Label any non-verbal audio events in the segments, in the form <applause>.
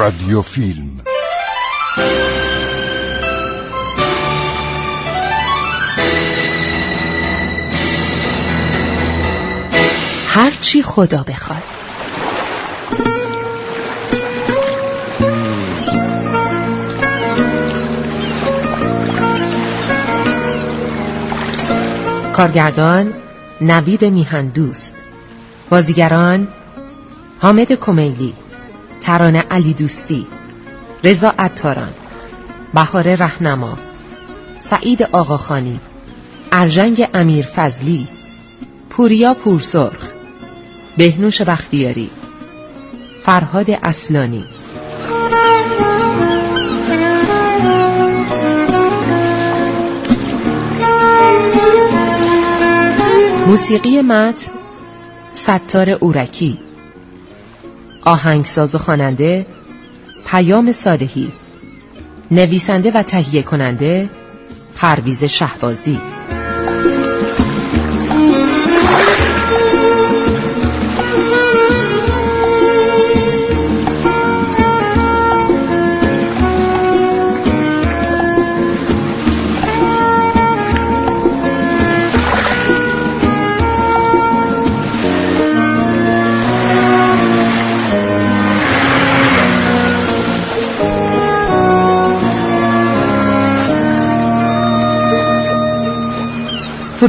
رادیو فیلم هرچی خدا بخواد. کارگردان نوید میهندوست بازیگران حامد کمیلی. ترانه علی دوستی رضا عطاران بهار رهنما سعید آقاخانی ارژنگ امیر فضلی پوریا پورسرخ بهنوش بختیاری فرهاد اصلانی. موسیقی متن ستار اورکی. آهنگساز و خواننده پیام صالحی نویسنده و تهیه کننده پرویز شهبازی.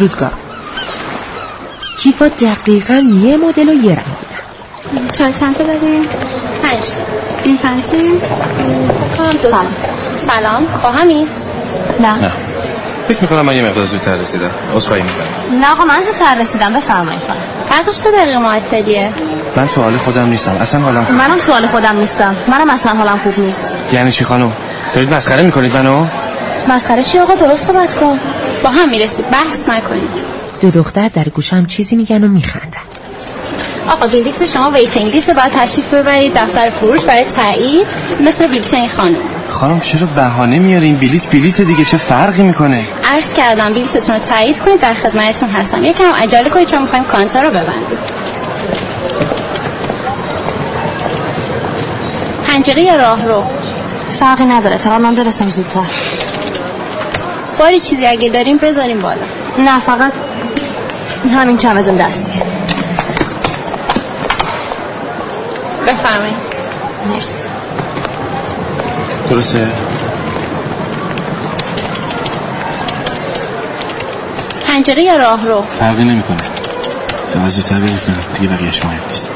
فرودگاه. کیفا دقیقا یه مدل و یه رنگ. بودن چند چند تا داریم؟ پنج این پنج دو تا. سلام. با همین نه. نه. فکر می‌کنم من یه مقدار زودتر رسیدم. عذرخواهی می‌کنم. نه آقا من زودتر رسیدم. بفرمایید. فرضش دو دقیقه معطلیه. من سوال خودم نیستم. اصلا حالم خوب منم سوال خودم نیستم. منم اصلا حالم خوب نیست. یعنی چی خانم؟ دارید مسخره می‌کنید منو؟ مسخره چی آقا؟ درست صحبت کن. با هم می‌رسید بحث نکنید. دو دختر در گوشم چیزی میگن و میخندن. آقا بلیت شما waiting list باید تشریف ببرید. دفتر فروش برای تایید. مثل بلیت این خانم. خانم چرا بهانه میارین بلیت بلیت دیگه چه فرقی می‌کنه؟ عرض کردم بلیتتون رو تایید کنید. در خدمتتون هستم. یکم عجله کنید چون می‌خوایم کانتر رو ببندیم. پنجره یا راه رو؟ فرقی نداره. فقط من برسم زودتر. باری چیزی اگه داریم بذاریم بالا. نه فقط همین چمدون دستی بفرمایید. مرسی. درسته. پنجره یا راه رو؟ فرقی نمی‌کنه. فقط زودتر برسم دیگه بقیهش مهم نیست.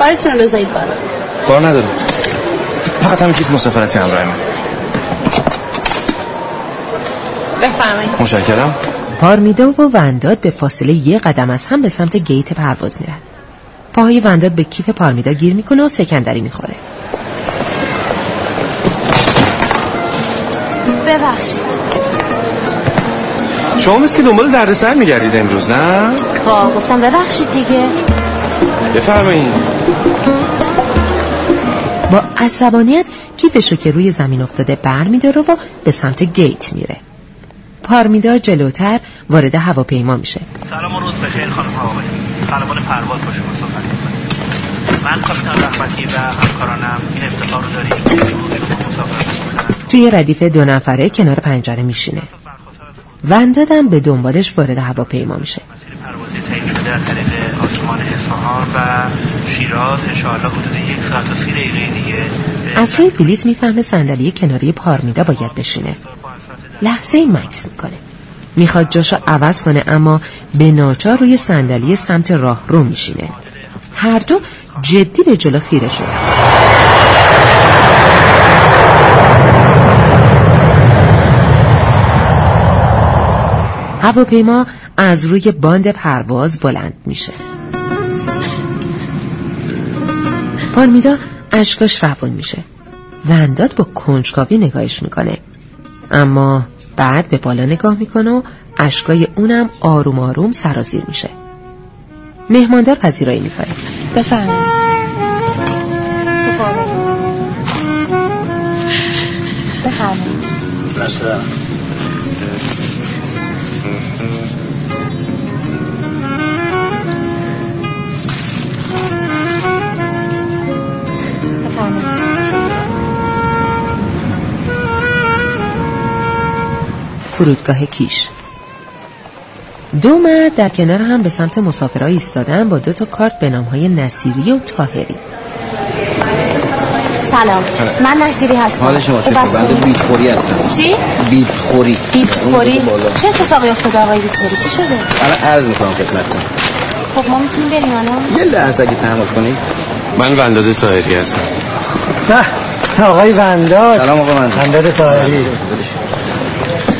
بارتون رو بذارید بالا. کار نداره فقط همین کیف مسافرتی همراه من بفرمایید. مشکرم پارمیدا و ونداد به فاصله یه قدم از هم به سمت گیت پرواز میرن پاهای ونداد به کیف پارمیدا گیر می‌کنه و سکندری می‌خوره. ببخشید. شما مثل که دنبال دردسر میگردید امروز نه؟ خب گفتم ببخشید دیگه. بفرمایید. با عصبانیت کیفشو که روی زمین افتاده بر میداره و به سمت گیت میره. پارمیدا جلوتر وارد هواپیما میشه. سلام و روز بخیر خانم هوایی خلبان پرواز با شما صحبت. من کاپیتان رحمتی و همکارانم این افتخار رو داریم. توی ردیف دو نفره کنار پنجره میشینه. وندادم به دنبالش وارد هواپیما میشه. مسیر پروازی تعیین شده از طریق آسمان اصفهان و شیراز. انشاءالله حدود یک ساعت و سی دقیقه دیگه به از روی بلیت می‌فهمه صندلی کناری پارمیدا باید بشینه. لحظه مکس می‌کنه. می‌خواد جاشو عوض کنه اما به ناچار روی صندلی سمت راه رو میشینه. هر دو جدی به جلو خیره شد هواپیما از روی باند پرواز بلند میشه. پارمیدا اشکاش روان میشه. ونداد با کنجکاوی نگاهش می‌کنه. اما بعد به بالا نگاه می‌کنه و اشکای اونم آروم آروم سرازیر میشه. مهماندار پذیرایی می‌کنه. بفرمایید. بفرمایید. بفرمایید. فرودگاه کیش. دو مرد در کنار هم به سمت مسافرها ایستادن با دو تا کارت به نامهای نصیری و تاهری سلام. من نصیری هستم. حال شما چطور؟ هستین؟ بنده بیتخوری هستم. چی؟ بیتخوری. بیتخوری. چه اتفاقی افتاده آقای بیتخوری؟ چی شده؟ الان عرض می‌کنم خدمتتون خب ما می‌تونیم بریم الان. یه لحظه اگه تحمل کنید من ونداد تاهری هستم. نه آقای ونداد. سلام آقا من ونداد طاهری.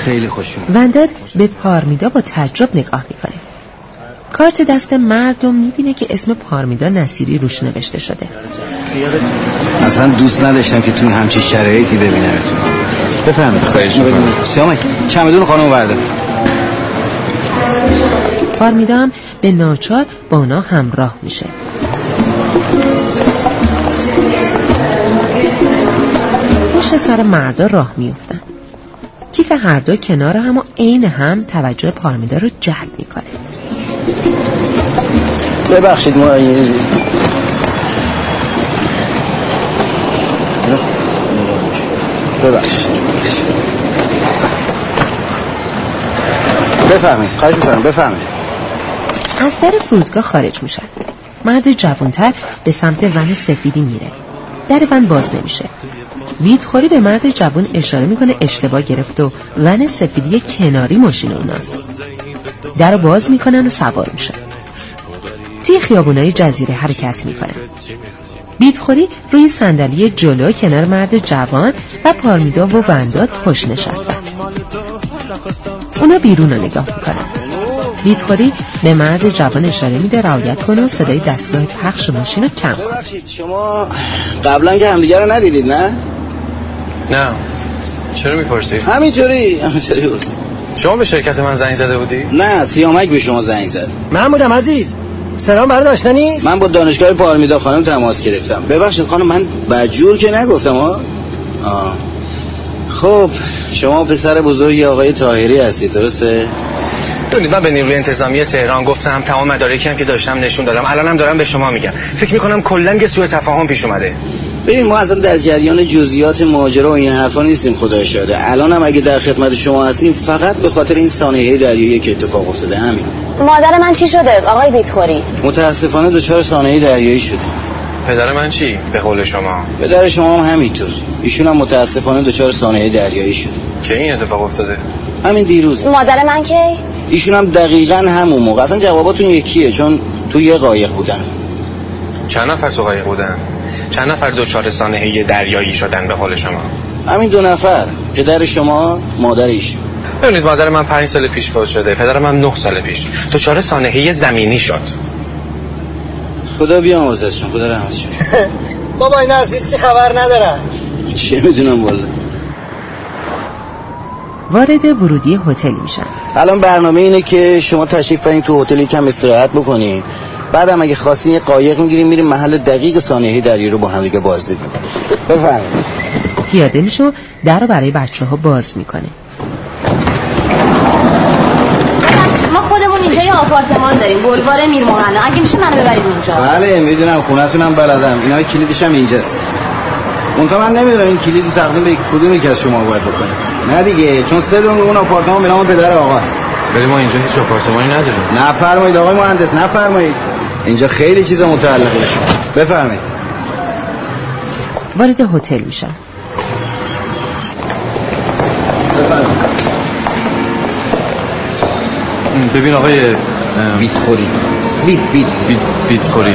خیلی خوش اومد. ونداد به پارمیدا با تعجب نگاه می‌کنه. کارت دست مرد رو می‌بینه که اسم پارمیدا نصیری روش نوشته شده. اصلا دوست نداشتم که توی همچین شرایطی ببینمتون. خواهش می‌کنم. سیامک چمدون خانم برده پارمیدا هم به ناچار با اونا همراه میشه. پشت سر مردا راه میفتن کیف هر دو کنار هم و عین هم توجه پارمیدا رو جلب می‌کنه. ببخشید ما ببخشید. بفهمید خواهش می‌کنم بفهمید از در فرودگاه خارج میشن. مرد جوانتر به سمت ون سفیدی میره. در ون باز نمیشه. ویدخوری به مرد جوان اشاره می‌کنه اشتباه گرفت و ون سفیدی کناری ماشین اوناست. در رو باز می‌کنن و سوار میشن. توی خیابونای جزیره حرکت می‌کنن. بیدخوری روی صندلی جلو کنار مرد جوان و پارمیدا و ونداد پشت نشستن. اونا بیرون رو نگاه می‌کنن. بیدخوری به مرد جوان اشاره میده رعایت کنه و صدای دستگاه پخش ماشین رو کم کنه. شما قبلا که همدیگه رو ندیدید نه؟ نه. چرا می‌پرسی؟ همینطوری همینطوری بود. شما به شرکت من زنگ زده بودی؟ نه سیامک به شما زنگ زد. من بودم عزیز سلام برای داشته نیست؟ من با دانشگاه پارمیدا خانم تماس گرفتم. ببخشید خانم من بدجور که نگفتم ها آه. خب شما پسر بزرگی آقای تاهری هستید درسته؟ دونید من به نیروی انتظامی تهران گفتم تمام مدارکی هم که داشتم نشون دادم الانم دارم به شما میگم. فکر می‌کنم کلا یه سوء تفاهم پیش اومده. ببین ما اصلا در جریان جزئیات ماجرا و این حرفا نیستیم خدا شاده الان هم اگه در خدمت شما هستیم فقط به خاطر این سانحه دریایی که اتفاق افتاده همین. مادر من چی شده؟ آقای بیتخوری. متاسفانه دچار سانحه دریایی شده پدر من چی؟ به قول شما. پدر شما هم همینطور. ایشون هم متاسفانه دچار سانحه دریایی شده. که این اتفاق افتاده؟ همین دیروز. مادر من کی؟ ایشون هم دقیقا همون موقع. اصلا جواباتون یکیه چون تو یه قایق بودن. چند نفر تو قایق بودن؟ چند نفر دچار سانحه دریایی شدن به قول شما؟ همین دو نفر پدر شما مادر ایشون. ببینید مادر من پنج سال پیش فوت شده پدرم هم نه سال پیش. دچار سانحه زمینی شد. خدا بیامرزشون خدا رحمتشون <laughs> بابا این از هیچی خبر ندارن. چه می‌دونم والا؟ وارد ورودی هتل میشن. الان برنامه اینه که شما تشریف برین تو هتل کم استراحت بکنین. بعدم اگه خواستین یه قایق می‌گیریم میریم محل دقیق سانحه دریایی رو با هم دیگه بازدید می‌کنیم بفرمایید. پیاده میشه در رو برای بچه ها باز می‌کنه. ما خودمون اینجا یه آپارتمان داریم بلوار میرموهنا اگه میشه منو ببرید اونجا. بله می‌دونم خونتونم بلدم. اینا کلیدش هم اینجاست. منتها من نمی‌دونم این کلید رو تقدیم به کدوم یکی از شما باید بکنه. نه دیگه چون سه اون آپارتمان به نام پدر آقاست. ولی ما اینجا هیچ آپارتمانی نداریم. نفرمایید آقای مهندس نفرمایید. اینجا خیلی چیزا متعلق به شما بفرمایید. وارد هتل میشن بفرمایید. ببین آقای بیت خوری بیت بیت بیت بیت خوری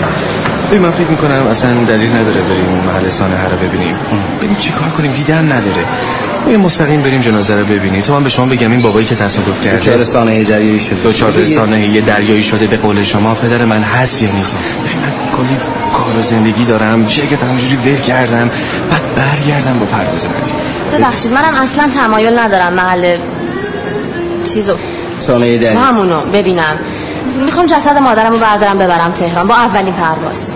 ببین من فکر می‌کنم اصلا دلیل نداره بریم اون محل سانحه رو ببینیم. بریم چی کار کنیم؟ دیدن نداره. بریم مستقیم بریم جنازه رو ببینیم تو من به شما بگم این بابایی که تصادف کرده چهار سانحه دریایی شد دوچار به سانحه دریایی شده به قول شما. پدر من هست یا نیست؟ من کلی کار و زندگی دارم. شرکت همجوری ول کردم. بعد برگردم با پرواز بعدی. ببخشید منم اصلا تمایل ندارم محل چیزو. سانحه دریایی. همونو ببینم. می‌خوام جسد مادرم رو بردارم ببرم تهران با اولین پرواز.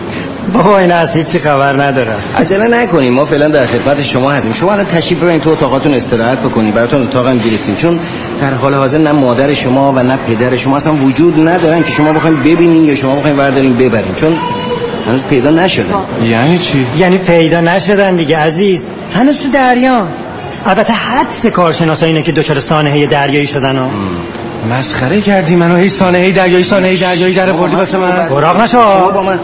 بابا این از هیچی خبر ندارن عجله نکنیم. ما فعلا در خدمت شما هستیم. شما الان تشریف ببرید تو اتاقاتون استراحت بکنید براتون اتاق هم گرفتیم. چون در حال حاضر نه مادر شما و نه پدر شما اصلا وجود ندارن که شما بخواید ببینین یا شما بخواید بردارین ببرین. چون هنوز پیدا نشدن یعنی چی؟ یعنی پیدا نشدن دیگه عزیز. هنوز تو دریان البته حدس کارشناسا اینه که دچار سانحه دریایی شدن و مسخره کردی منو. هی سانحه دریایی سانحه دریایی در آوردی واسه من. براق نشو. شما با من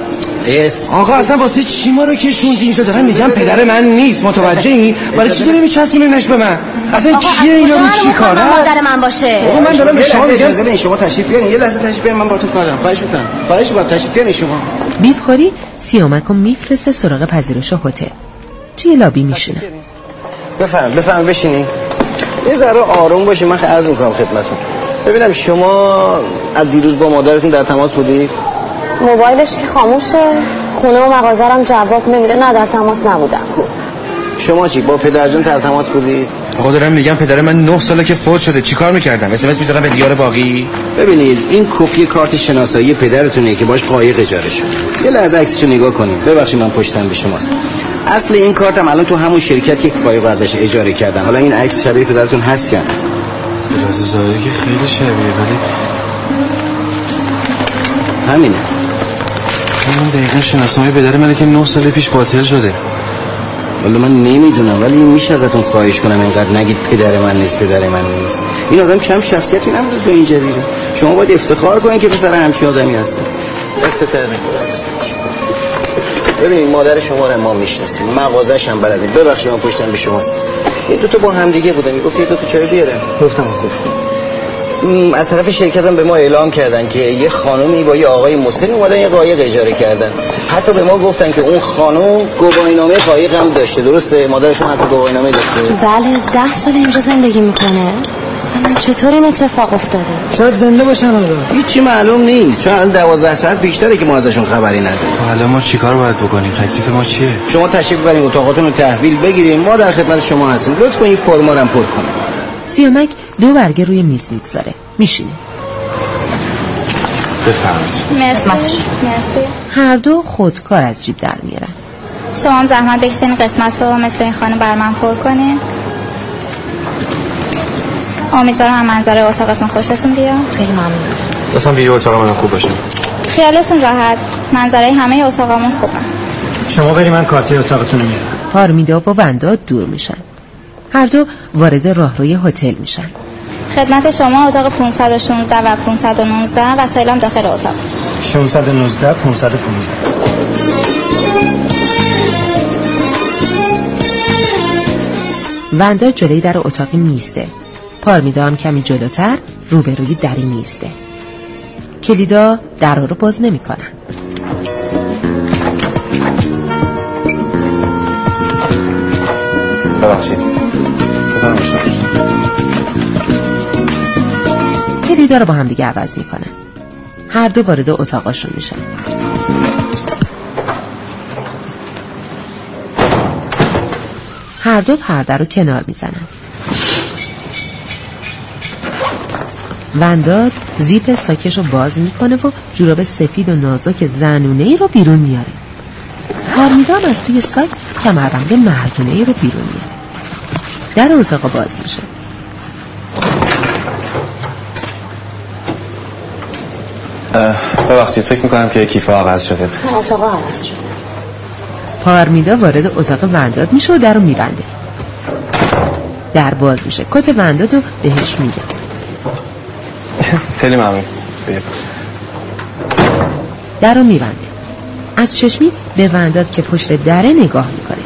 اس آقا اصلا واسه چی ما رو کشوندی؟ اینجا دارم میگم پدر من نیست متوجهی؟ برای چی داری میچسبونینش به من؟ اصلا آقا کیه این از یارو چی کاره مادر من باشه؟ آقا من دارم به شما میگم شما تشریف بیارین. یه لحظه تشریف بیارین من باهاتون کار دارم. خواهش می‌کنم. خواهش می‌کنم تشریف بیارین شما. بیتخوری سیامک رو میفرسته سراغ پذیرش هتل. توی لابی میشینه. بفهم بفهم بشینین. یه ذره آروم باشین من عرض می‌کنم خدمتتون. ببینم شما از دیروز با مادرتون در تماس بودید؟ موبایلش که خاموشه. خونه و مغازه‌رم جواب نمیده. نه در تماس نبودم. شما چی با پدرجون در تماس بودید آقا دارم میگم پدر من نه ساله که فوت شده. چیکار می‌کردم؟ اس ام اس می‌ذارم به دیار باقی؟ ببینید این کپی کارت شناسایی پدرتونه که باش قایق اجاره شد. یه لحظه عکسشو نگاه کنیم ببخشید من پشتم به شماست. اصل این کارتم الان تو همون شرکت که قایق ازش اجاره کردن حالا این عکس شبیه پدرتون هست یا نه؟ ظاهری که خیلی شبیه ولی همینه. من دقیقا شناسنامه پدر منه که نه سال پیش باطل شده. والا من نمی‌دونم ولی میشه ازتون خواهش کنم اینقدر نگید پدر من نیست پدر من نیست. این آدم کم شخصیتی نبود تو این جزیره. شما باید افتخار کنید که پسر همچین آدمی هستن دست در ببینید مادر شما رو ما می‌شناسیم. مغازش هم بلدیم ببخشید من پشتم به شماست. این دو تا با هم دیگه بودن می‌گفت یه دو تا چای بیاره گفتم م، از طرف شرکت هم به ما اعلام کردن که یه خانومی با یه آقای مسن اومدن یه قایق اجاره کردن. حتی به ما گفتن که اون خانم گواهینامه قایق هم داشته درسته؟ مادرشون حتی گواهینامه داشته. بله ده سال اینجا زندگی می‌کنه. خانم چطور این اتفاق افتاده؟ شاید زنده باشن حالا. هیچی معلوم نیست. چون الان دوازده ساعت بیشتره که ما ازشون خبری نداریم. حالا ما چیکار باید بکنیم؟ تکلیف ما چیه؟ شما تشریف ببرین اتاقاتون رو تحویل بگیریم. ما در خدمت شما هستیم. لطف کنید این فرما رو پر کنید سیامک دو برگه روی میز می‌گذاره. میشینه. بفرمایید. مرسی. مرسی. هر دو خودکار از جیب در میارن. شما هم زحمت بکشین قسمت رو مثل این خانه بر من پر کنین. امیدوارم هم منظره اتاقتون خوشتون بیاد. خیلی ممنون. اصلا ویدیو اتاق من خوب باشه. خیالتون راحت. منظره همه اتاقامون خوبه. شما بری من کارتی اتاقتون رو میارم. پارمیدا و ونداد دور میشن. هر دو وارد راهروی هتل میشن. خدمت شما اتاق 516 و 519 وسایلم داخل اتاق. 619 515 ونداد جلوی در اتاقی میسته پارمیدا هم کمی جلوتر روبروی دری میسته کلیدا در رو باز نمی‌کنن. ببخشید. رو با هم دیگه عوض می‌کنن. هر دو وارد اتاقاشون میشن. هر دو پرده رو کنار می‌زنن. ونداد زیپ ساکش رو باز می‌کنه و جوراب سفید و نازک زنونه ای رو بیرون میاره. پارمیدا هم از توی ساک کمربند مردونه ای رو بیرون میاره در اتاق باز میشه. ببخشید فکر می‌کنم که کیف عوض شده. اتاق عوض شد پارمیدا وارد اتاق ونداد میشه و در رو میبنده. در باز میشه. کت ونداد رو بهش میگه. خیلی ممنون. بیا. در رو میبنده. از چشمی به ونداد که پشت دره نگاه می‌کنه.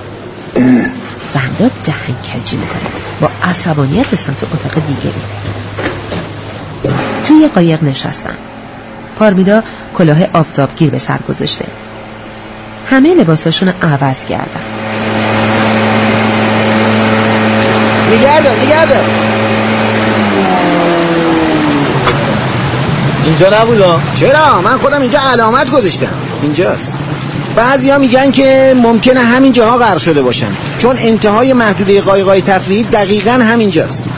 ونداد دهن کجی می‌کنه. با عصبانیت به سمت اتاق دیگه میره توی قایق نشستن. پارمیدا کلاه آفتابگیر به سر گذاشته. همه لباساشون عوض کردن. نگردار نگردار اینجا نبودا چرا؟ من خودم اینجا علامت گذاشتم. اینجاست. بعضیا میگن که ممکنه همین جاها غرق شده باشن. چون انتهای محدوده قایقای تفریحی دقیقا همینجاست.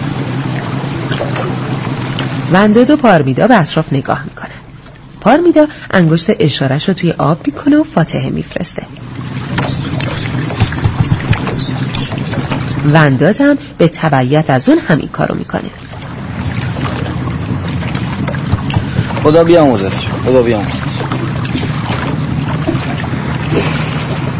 ونداد و پارمیدا به اطراف نگاه می‌کنن پارمیدا انگشت اشارش رو توی آب می‌کنه و فاتحه میفرسته. ونداد هم به تبعیت از اون همین کارو می‌کنه. خدا بیاموزد. خدا بیاموزد.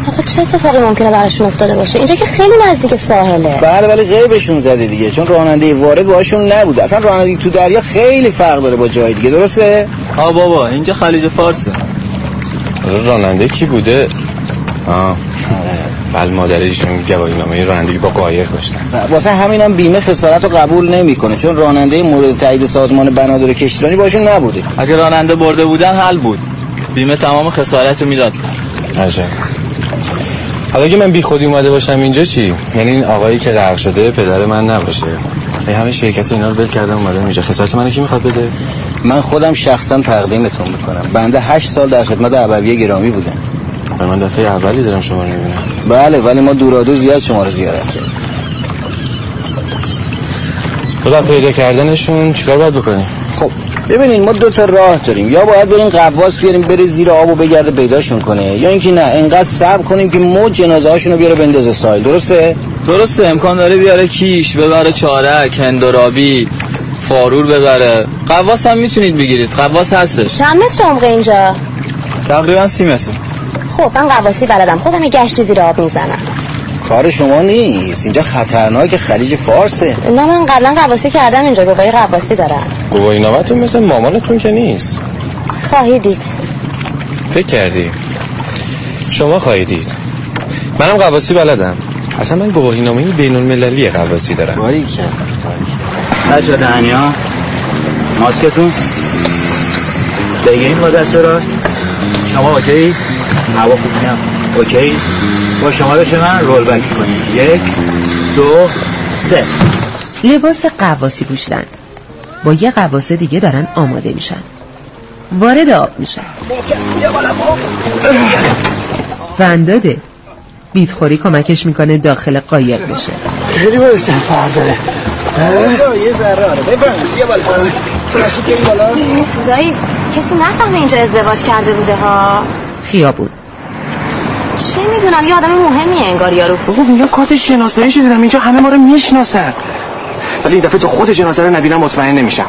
آخه چه اتفاقی ممکنه براشون افتاده باشه؟ اینجا که خیلی نزدیک ساحله. بله ولی غیبشون زده دیگه چون راننده وارد باشون نبود اصلا رانندگی تو دریا خیلی فرق داره با جای دیگه درسته؟ ها بابا اینجا خلیج فارسه راننده کی بوده؟ آه. بله مادر ایشون گواهی نامه رانندگی با قایق داشتن. واسه همینم بیمه خسارت رو قبول نمی‌کنه چون راننده مورد تایید سازمان بنادر کشتیرانی باشون نبوده. اگه راننده برده بودن حل بود. بیمه تمام خسارت رو می‌داد. عجب. حالا اگه من بی خودی اومده باشم اینجا چی؟ یعنی این آقایی که غرق شده پدر من نباشه. این همه شرکت اینا رو ول کردم اومدم اینجا. خسارت منو کی می‌خواد بده؟ من خودم شخصا تقدیمتون می‌کنم. بنده هشت سال در خدمت ابویه گرامی بودم. من دفعه اولی دارم شما رو می‌بینم. بله ولی ما دورادور زیاد شما رو زیارت کردیم. خدا پیدا کردنشون چیکار باید بکنیم؟ خب ببینین ما دو تا راه داریم. یا باید بریم قواس بیاریم بره زیر آب و بگرده پیداشون کنه یا اینکه نه انقدر صبر کنیم که موج جنازه هاشون رو بیاره بندازه سایل. درسته؟ درسته امکان داره بیاره کیش ببره چارک هندرابی فارور ببره. قواس هم می‌تونید بگیرید. قواس هستش. چند متر عمق اینجا؟ تقریبا سی متر. خب من قواسی بلدم. خودم یه گشتی زیر آب می‌زنم. کار شما نیست. اینجا خطرناک خلیج فارسه. نه من قبلا قواسی کردم اینجا. گواهی قواسی دارم گواهی نامتون مثل مامانتون که نیست. خواهی دید. فکر کردی. شما خواهی دید. منم قواسی بلدم. اصلا من گواهی نامه بین المللی قواسی دارم. باری بچه دهنیا ماسکتون. بگیریم با دست راست. شما اوکی؟ هوا خوب نه. اوکی؟ با شمارش من رول بک کنید یک دو سه. لباس قواسی پوشیدن. با یه قواسه دیگه دارن آماده میشن. وارد آب میشن. ونداده. بیتخوری کمکش می‌کنه داخل قایق بشه. خیلی باید سفر داره. یه ذره آره. بفرمایید بیا بالا. تراشی بیایی بالا. دایی کسی نفهمه اینجا ازدواج کرده بوده ها. خیابون. چه می‌دونم یه آدم مهمیه انگار یارو. بابا اینجا کارت شناسایی دیدم اینجا همه ما رو می‌شناسن. ولی این دفعه تو خود جنازه رو نبینم مطمئن نمیشم.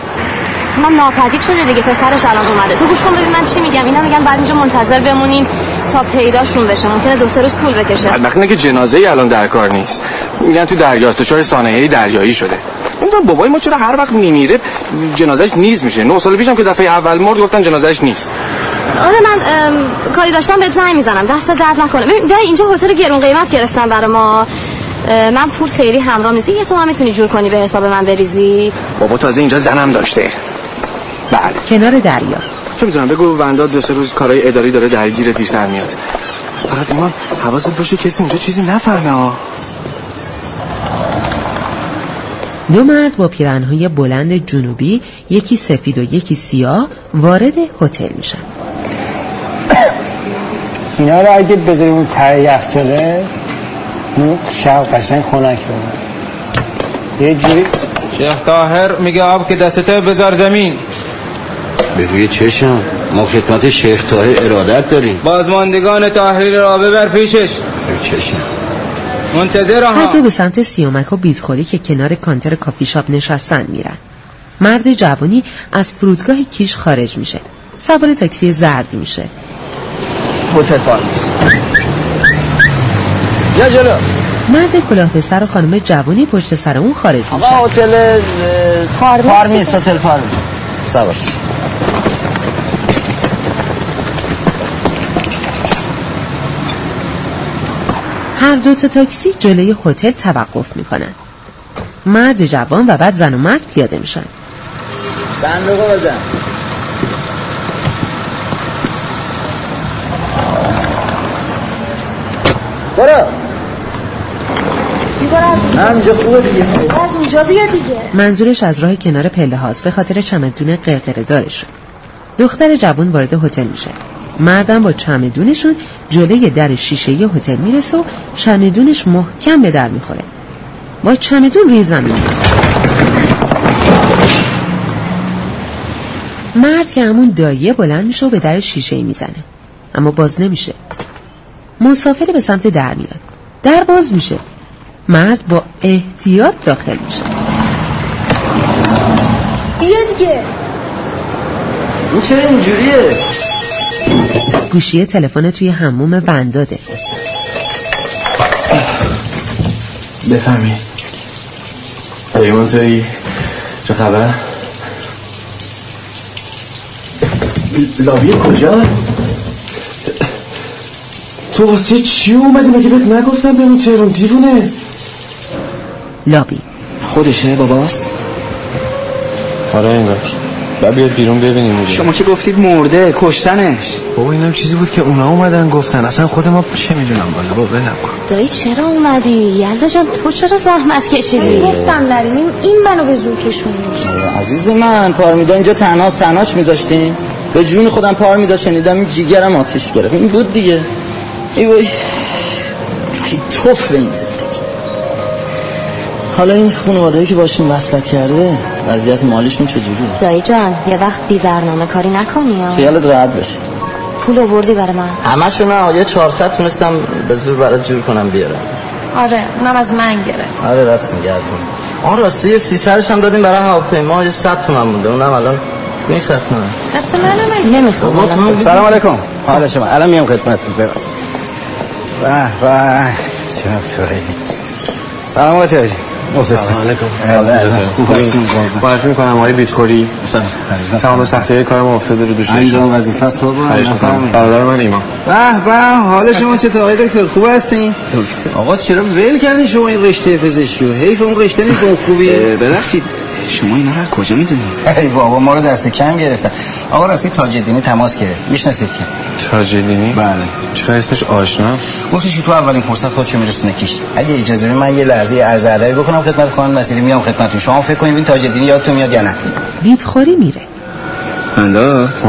من ناپدید شده دیگه پسرش الان اومده. تو گوش کن ببین من چی میگم. اینا میگن بعد اینجا منتظر بمونیم تا پیداشون بشه. ممکنه دو سه روز طول بکشه. البته که جنازه ای الان در کار نیست. میگن تو دریا دچار صنایعی دریایی شده. اون بابای ما چرا هر وقت میمیره جنازش نیست میشه. نه سال پیشم که دفعه اول مرد گفتن جنازش نیست. آره من ام، کاری داشتم به زنگ می‌زنم. دست درد نکنه. ببین دایی اینجا هتل گرون قیمت گرفتن برای ما. من پول خیلی همراه نیست. یه تو هم می‌تونی جور کنی به حساب من بریزی؟ بابا تازه اینجا زنم داشته. بله. کنار دریا. چه می‌دونم بگو وندا دو سه روز کارهای اداری داره درگیر دیر سر میاد. فقط ایمان حواست باشه کسی اونجا چیزی نفهمه ها دو مرد با پیرنهای بلند جنوبی یکی سفید و یکی سیاه وارد هتل میشن. اینا رو اگه بذاریم اون ته یخچاله اون شب قشنگ خنک بمونه. یه جوری شیخ طاهر میگه آب که دستته بذار زمین. به روی چشم. ما خدمت شیخ طاهر ارادت داریم. بازماندگان طاهری را ببر پیشش. به چشم. منتظر هر ها دو به سمت سیامک و بیتخوری که کنار کانتر کافی شاپ نشستن میرن. مرد جوانی از فرودگاه کیش خارج میشه. سوار تاکسی زردی میشه. هتل فارس یا جلو. مرد کلاه به سر و خانم جوانی پشت سر اون خارج میشه آقا هتل. پارمیس هتل پارمیس سوار. هر دو تا تاکسی جلوی هتل توقف می‌کنن. مرد جوان و بعد زن و مرد پیاده میشن. صندوقو بزن. برو. همجا خوبه دیگه. از اونجا بیا دیگه. منظورش از راه کنار پله هاست. به خاطر چمدون قرقره دارشون. دختر جوان وارد هتل میشه. مردم با چمدونشون جلوی در شیشه هتل می‌رسه و چمدونش محکم به در می‌خوره. با چمدون روی زمین می‌افتاد. مرد که همون دایه بلند میشه و به در شیشه می‌زنه. اما باز نمیشه. مسافر به سمت در میاد. در باز میشه. مرد با احتیاط داخل میشه. بیا دیگه. این چرا اینجوریه؟ گوشی تلفن توی حموم ونداده بفهمی. پیمان توی چه خبر؟ لابی کجا؟ تو واسه چی اومدی؟ مگه بهت نگفتم به اون تهران؟ دیوونه. لابی. خودشه باباست؟ آره انگار. و بیاد بیرون ببینیم دیگه. شما که گفتید مرده کشتنش. بابا اینم چیزی بود که اونا اومدن گفتن. اصلا خود ما چه می‌دونم بالا. بابا ولم کن. دایی چرا اومدی؟ یلدا جان تو چرا زحمت کشیدی؟ گفتم نریم این منو به زور کشوند عزیز من پارمیدا اینجا تنها سناش میذاشتین. به جون خودم پار میدا شنیدم این جیگرم آتیش گرفت. این بود دیگه. ای وای. ای توف به این زندگی. حالا این خانواده‌ای که باشیم وصلت کرده وضعیت مالیشون چجوریه دایی جان یه وقت بی برنامه کاری نکنی ها خیالت راحت بشه. پول آوردی برای من؟ همشون نه یه 400 تونستم به زور برات جور کنم بیارم. آره اونم از من گرفت. آره راست میگه آن راستی یه 300 هم دادیم برای هواپیما یه 100 تومن مونده اونم الان کنی 100 تومن. دست منو نمی‌خوام. سلام علیکم. حال شما. الان میام خدمتتون واه جناب توری سلام توری سلام علیکم معرفی می‌کنم آقای بیتخوری تمام سختی کار ما افتاده رو دوش انجام وظیفه است. برادر من ایمان. به به. حال شما چطور؟ آقای دکتر خوب هستین؟ آقا چرا ول کردین شما این رشته پزشکی رو؟ حیف اون رشته نیست اون خوبیه. ببخشید. شما اینا رو کجا می‌دونید ای بابا ما رو دست کم گرفتن. آقا راستی تاجدینی تماس گرفت. می‌شناسید که؟ تاجدینی؟ بله. چرا اسمش آشنا؟ گفتش که تو اولین فرصت خودشو میرسونه کیش. اگه اجازه بدید من یه لحظه عرض ادبی بکنم خدمت خانم مسیری میام خدمتتون. شما فکر کنید این تاجدینی یادتون میاد یا نه؟ بیتخوری میره. انداخت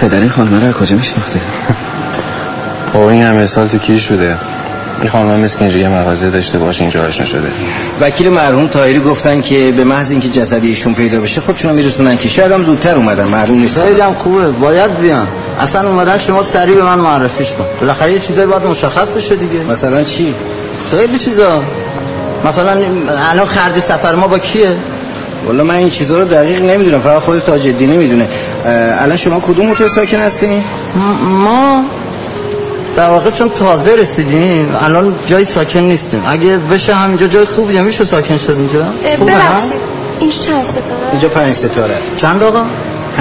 پدر این خانمه رو کجا میشناخته بابا این همه سال تو کیش بوده. این خانم مثل اینجا یه مغازه داشته باش اینجا آشنا شده. وکیل مرحوم تایری گفتن که به محض اینکه جسد ایشون پیدا بشه خودشون میرسونن که شاید هم زودتر اومدن معلوم نیست. خیلی هم خوبه باید بیان. اصلا اومدن شما سریع به من معرفیش کن. بالاخره یه چیزایی باید مشخص بشه دیگه. مثلا چی؟ خیلی چیزا. مثلا الان خرج سفر ما با کیه؟ والا من این چیزا رو دقیق نمی‌دونم فقط خود تاجدینی می‌دونه الان شما کدوم هتل ساکن هستین؟ ما در واقع چون تازه رسیدیم الان جای ساکن نیستیم. اگه بشه همینجا جای خوبیه میشه ساکن شد اینجا؟ ببخشید. اینش چند ستاره؟ اینجا پنج ستاره. چند آقا؟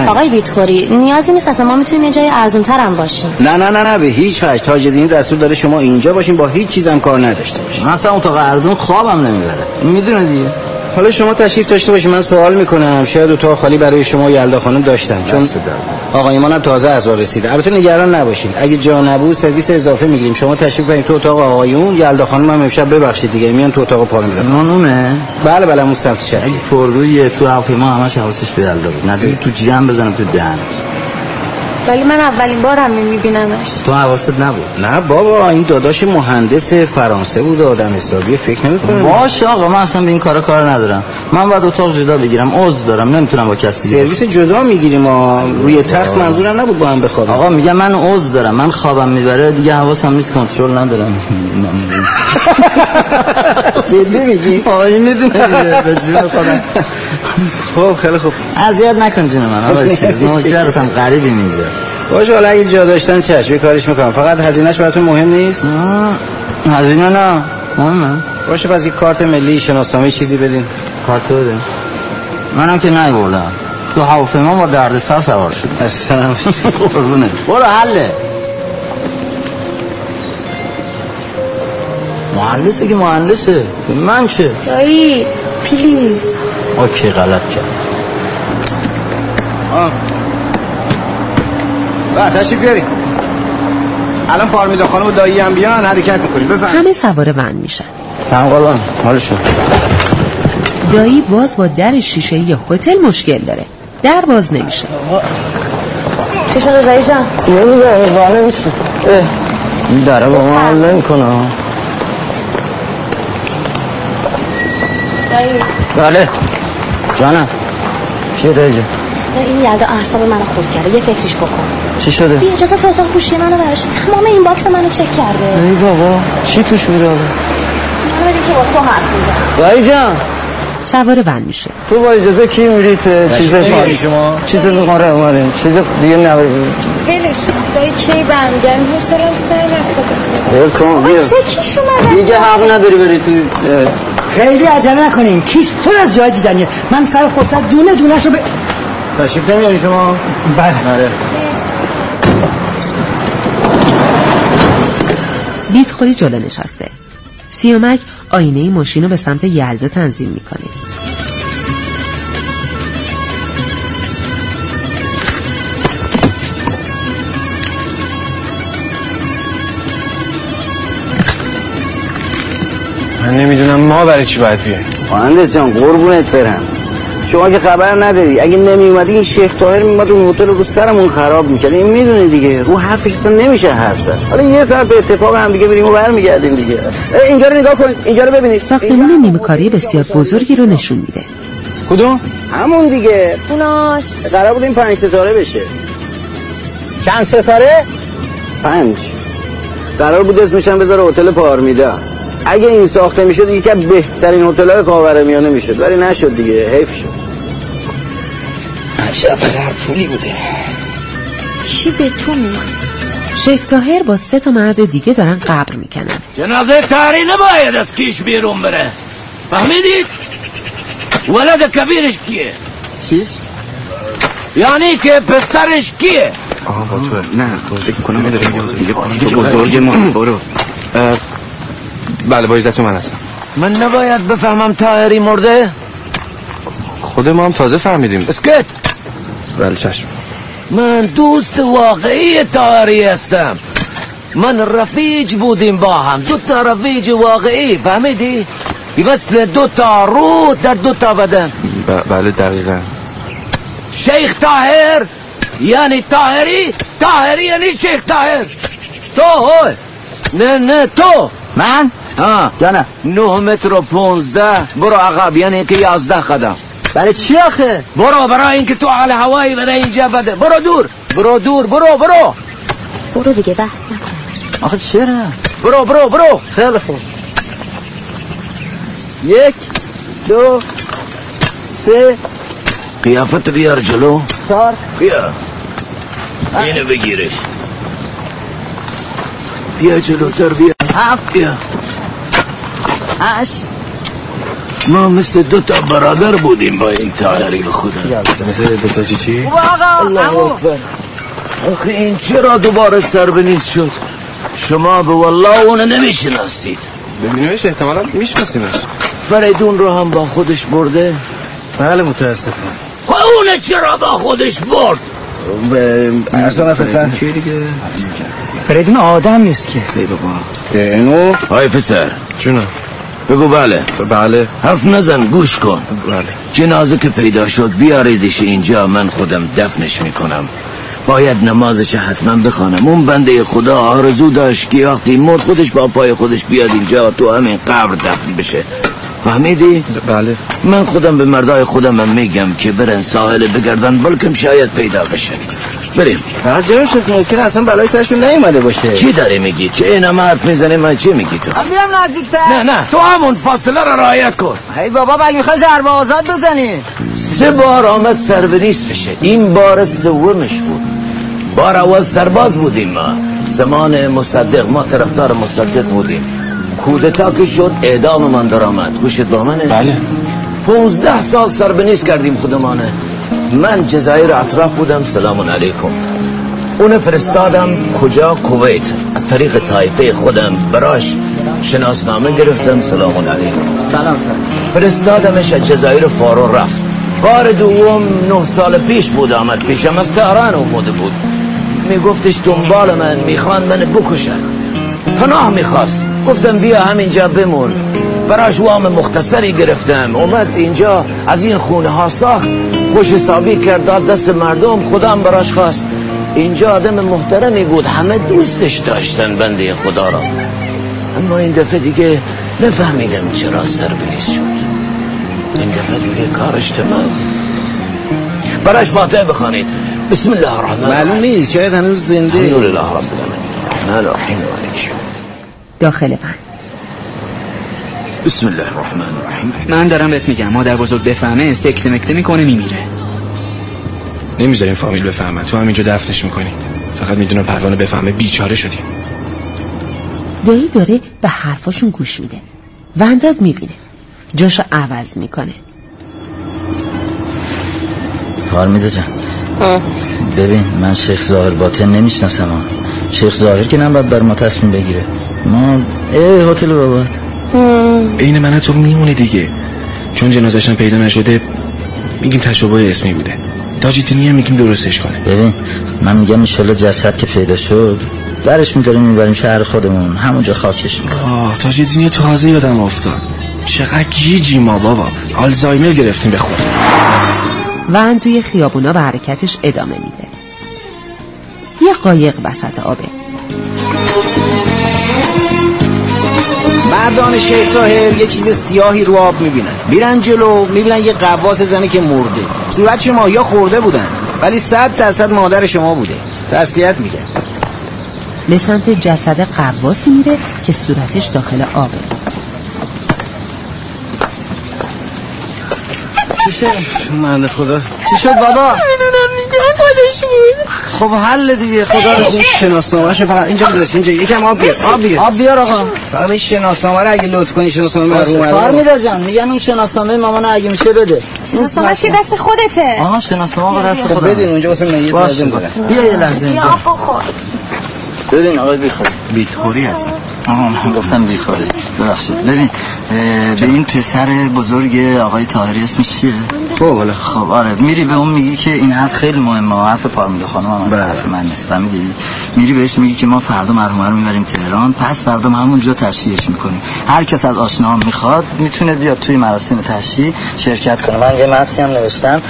آقای بیتخوری نیازی نیست اصلا ما می‌تونیم یه جای ارزون هم باشیم. نه نه نه نه به هیچ وجه. تاجدینی دستور داره شما اینجا باشین با هیچ چیزم کار نداشته باشین. من اصلا اتاق ارزون خوابم نمی‌بره. می‌دونه دیگه؟ حالا شما تشریف داشته باشین من سوال می‌کنم. شاید اتاق خالی برای شما یلدا خانم داشتن. چون آقا ایمان هم تازه از راه رسیده البته نگران نباشین اگه جا نبود سرویس اضافه می‌گیریم. شما تشریف برین تو اتاق آقایون یلدا خانم هم امشب ببخشید دیگه. میان تو اتاق پا میدن نونه بله بله اون سمت اگه تو هواپیما همش حواسش به یلدا بود. نزدیک تو جیرم بزنم تو دهنش. ولی من اولین بارم میبینمش. تو حواست نبود. نه بابا این داداش مهندس فرانسه بود آدم حسابی فکر نمی‌کنه باشه آقا من اصلا به این کارا کار ندارم. من باید اتاق جدا بگیرم عضو دارم نمی‌تونم با کسی سرویس جدا می‌گیریم روی تخت منظورم نبود با هم بخوابیم. آقا میگم من عضو دارم من خوابم می‌بره دیگه حواسم نیست کنترل ندارم. <laughs> جدی میگی؟ آقا این می‌دونه. دیگه، به جون خودم. خب خیلی خوب. اذیت نکن جون من آقا چیز. <laughs> نوکرتم غریبیم اینجا. باشه حالا اگه جا داشتن چشم یه کارش می‌کنم. فقط هزینهش براتون مهم نیست؟ آه، هزینه نه. مهمه. باشه پس یک کارت ملی شناسنامه چیزی بدین. کارت بده منم که نیوردم تو هواپیما با درد سر سوار شد اصلا. قربونه. برو حله. مهندسه که مهندسه. من چه؟ دایی please. OK غلط کرد. آه. و تشریف بیاریم الان پارمیدا خانم و دایی هم بیان حرکت می‌کنیم. بفهم همه سوار ون میشن. تمام قربان حالشون دایی باز با در شیشه ی هتل مشکل داره. در باز نمیشه. چه شده دایی جان؟ نمی‌دونم وا نمیشه این دره با ما حال نمی‌کنه. دایی. بله. جانم. چیه دایی جان؟ دایی این یلدا اعصاب منو خورد کرده. یه فکریش بکن. چی شده؟ بی اجازه تو اتاق گوشی منو براش. تمام inbox منو چک کرده. ای بابا چی توش بوده حالا؟ منو بده که با تو حرف می‌زنم. دایی جان. سوار ون میشه. تو با اجازه کی میری تو چیز نمیری شما؟ چیز میخواره اومده چیز دیگه نبره ولش دایی کی برمیگردیم حوصله‌ام سر رفته ول کن بیا. چه کیش اومده؟ دیگه حق نداری بری تو خیلی عجله نکنین. کیش پر از جای دیدنیه. من سر فرصت دونه دونه شو ب... تشریف نمیاری شما؟ بله. آره. بیتخوری جلو نشسته. سیامک آینه ماشین رو به سمت یلدا تنظیم می‌کنه. من نمی‌دونم ما برای چی باید بیایم. مهندس جان قربونت برم. شما که خبر نداری. اگه نمی اومدی این شیخ طاهر میومد اون هتل رو سرمون خراب می‌کرد. این می‌دونه دیگه. رو حرفش اصلا نمیشه حرف زد. حالا یه ساعت به اتفاق هم دیگه بریم و برمیگردیم دیگه. اینجا رو نگاه کن. اینجا رو ببینید. ساختمون نیمه کاری بسیار بزرگی رو نشون میده. کدوم؟ همون دیگه. اوناش قرار بود این پنج ستاره بشه. چند ستاره؟ پنج. قرار بود اسمش هم بذاره هتل پارمیدا. اگه این ساخته می‌شد یکی از بهترین هتل‌های خاورمیانه می‌شد ولی نشد دیگه حیف شد عجب پولی بوده چی به تو میاد شیخ تاهر با سه تا مرد دیگه دارن قبر می‌کنن جنازه تاری نباید از کیش بیرون بره فهمیدید؟ ولد کبیرش کیه؟ چیز؟ یعنی که پسرش کیه؟ آها با تو نه فکر کنم بزرگ ما برو بله با عزت من هستم. من نباید بفهمم تاهری مرده؟ خود ما هم تازه فهمیدیم. اسکت! بله چشم. من دوست واقعی تاهری هستم. من رفیج بودیم با هم. دو تا رفیج واقعی فهمیدی؟ مثل دو تا روح در دو تا بدن. ب- بله دقیقا. شیخ طاهر یعنی طاهری؟ طاهری یعنی شیخ طاهر. تو هوی نه نه تو. من؟ ها جانم نه متر و پونزده. برو عقب یعنی که یازده قدم. برای چی آخه؟ برو برای اینکه تو حال هوایی بده اینجا بده. برو دور. برو دور برو برو. برو دیگه بحث نکن. آخه چرا؟ برو برو برو. خیلی خوب. یک دو سه. قیافت بیار جلو. چهار. بیا. اینو بگیرش. بیا جلوتر بیا. هفت. بیا. هشت. ما مثل دو تا برادر بودیم با این تاهری به خدا مثل دوتا چی چی؟ آقا آخه این چرا دوباره سربنیز شد؟ شما به والله اونو نمی‌شناسید. ببینیمش احتمالا میشناسیمش. فریدون رو هم با خودش برده؟ بله متاسفم خب اونو چرا با خودش برد؟ ارزان فکر چی دیگه؟ فریدون آدم نیست که. ای بابا. اینو؟ های پسر. جونم. بگو بله. بله. حرف نزن گوش کن. بله. جنازه که پیدا شد بیاریدش اینجا. من خودم دفنش می‌کنم. باید نمازش حتما بخوانم. اون بنده خدا آرزو داشت که وقتی مرد خودش با پای خودش بیاد اینجا تو همین قبر دفن بشه. فهمیدی؟ بله. من خودم به مردای خودم هم میگم که برن ساحل بگردن بلکم شاید پیدا بشه. بریم. فقط شد ممکن اصلا بلای سرشون نیومده باشه. چی داری میگی؟ که این همه حرف می‌زنه من چی میگی تو؟ بیام نزدیکتر. نه نه. تو همون فاصله رو رعایت کن. ای بابا مگه می‌خوای ضربه آزاد بزنی؟ سه بار آمد سربنیست بشه. این بار سومش بود. بار اول سرباز بودیم ما. زمان مصدق ما طرفدار مصدق بودیم. کودتا که شد اعدام من در آمد. گوشت با منه بله. پونزده سال سربنیست کردیم خودمانه. من جزایر اطراف بودم سلام علیکم. اون فرستادم کجا؟ کویت. از طریق طایفه خودم. براش شناسنامه گرفتم سلام علیکم. سلام. فرستادمش از جزایر فارو رفت. بار دوم نه سال پیش بود آمد پیشم از تهران اومده بود. میگفتش دنبال من می‌خوان من بکشن. پناه می‌خواست. گفتم بیا همینجا بمون. براش وام مختصری گرفتم. اومد اینجا از این خونه ها ساخت. خوش حسابی کرد داد دست مردم خودم براش خواست. اینجا آدم محترمی بود همه دوستش داشتن بنده خدا را. اما این دفعه دیگه نفهمیدم چرا سربریز شد. این دفعه دیگه کارش تمام براش فاتحه بخوانید. بسم الله الرحمن معلوم نیست شاید هنوز زنده. الحمد لله رب العالمین. الرحمن الرحیم داخل ون بسم الله الرحمن الرحیم. من دارم بهت میگم مادر بزرگ بفهمه استکته مکته می‌کنه میمیره. نمی‌ذاریم فامیل بفهمن تو همینجا دفنش می‌کنی. فقط می‌دونم پروانه بفهمه بیچاره شدیم دایی داره به حرفاشون گوش میده. ونداد می‌بینه. جاشو عوض می‌کنه. پارمیده جان. ببین من شیخ ظاهر باطن نمی‌شناسم. شیخ ظاهر که نباید بر ما تصمیم بگیره. ما ای هتل بابات. بین من تو میمونه دیگه. چون جنازشم پیدا نشده میگیم تشابه اسمی بوده. تاجی دینی هم میگیم درستش کنه. ببین من میگم ایشالله جسد که پیدا شد برش میداریم می‌بریم شهر خودمون. همونجا خاکش می‌کنیم آه تاج دینی تازه یادم افتاد. چقدر گیجی ما بابا. آلزایمر گرفتیم به خود ون توی خیابونا به حرکتش ادامه میده. یه قایق وسط آبه مردان شیخ طاهر یه چیز سیاهی رو آب می‌بینن میرن جلو می‌بینن یه قواس زنه که مرده. صورت شما یا خورده بودن ولی صد درصد مادر شما بوده. تسلیت میگه به سمت جسد قواسی میره که صورتش داخل آبه. چی شد؟ خدا. چی شد بابا؟ خودش خب حل دیگه خدا رو این شناسنامه‌شو فقط اینجا بذارش اینجا یکم آب بیار آب بیار. آب بیار آقا. فقط این شناسنامه رو اگه لطف کنی شناسنامه. مرحوم کار رو میده جان میگن اون شناسنامه مامان اگه میشه بده. این شناسنامه‌ش که دست خودته؟ آها شناسنامه با دست خب خودم بدین اونجا واسه میت باشه. لازم داره بیا یه لحظه یا اینجا آب بخور. ببین آقای بیخوری بیتخوری هستن آها من گفتم بیخوری ببخشید. ببین به این پسر بزرگ آقای طاهری اسمش چیه؟ خب حالا. خب آره. میری به اون میگی که این حرف خیلی مهمه. حرف پارمیده خانم هم از بله. حرف من نیست. فهمیدی؟ میری بهش میگی که ما فردا مرحومه رو می‌بریم تهران. پس فردا ما همونجا تشییعش می‌کنیم. هر کس از آشناهام می‌خواد می‌تونه بیاد توی مراسم تشییع شرکت کنه. من یه متنی هم نوشتم.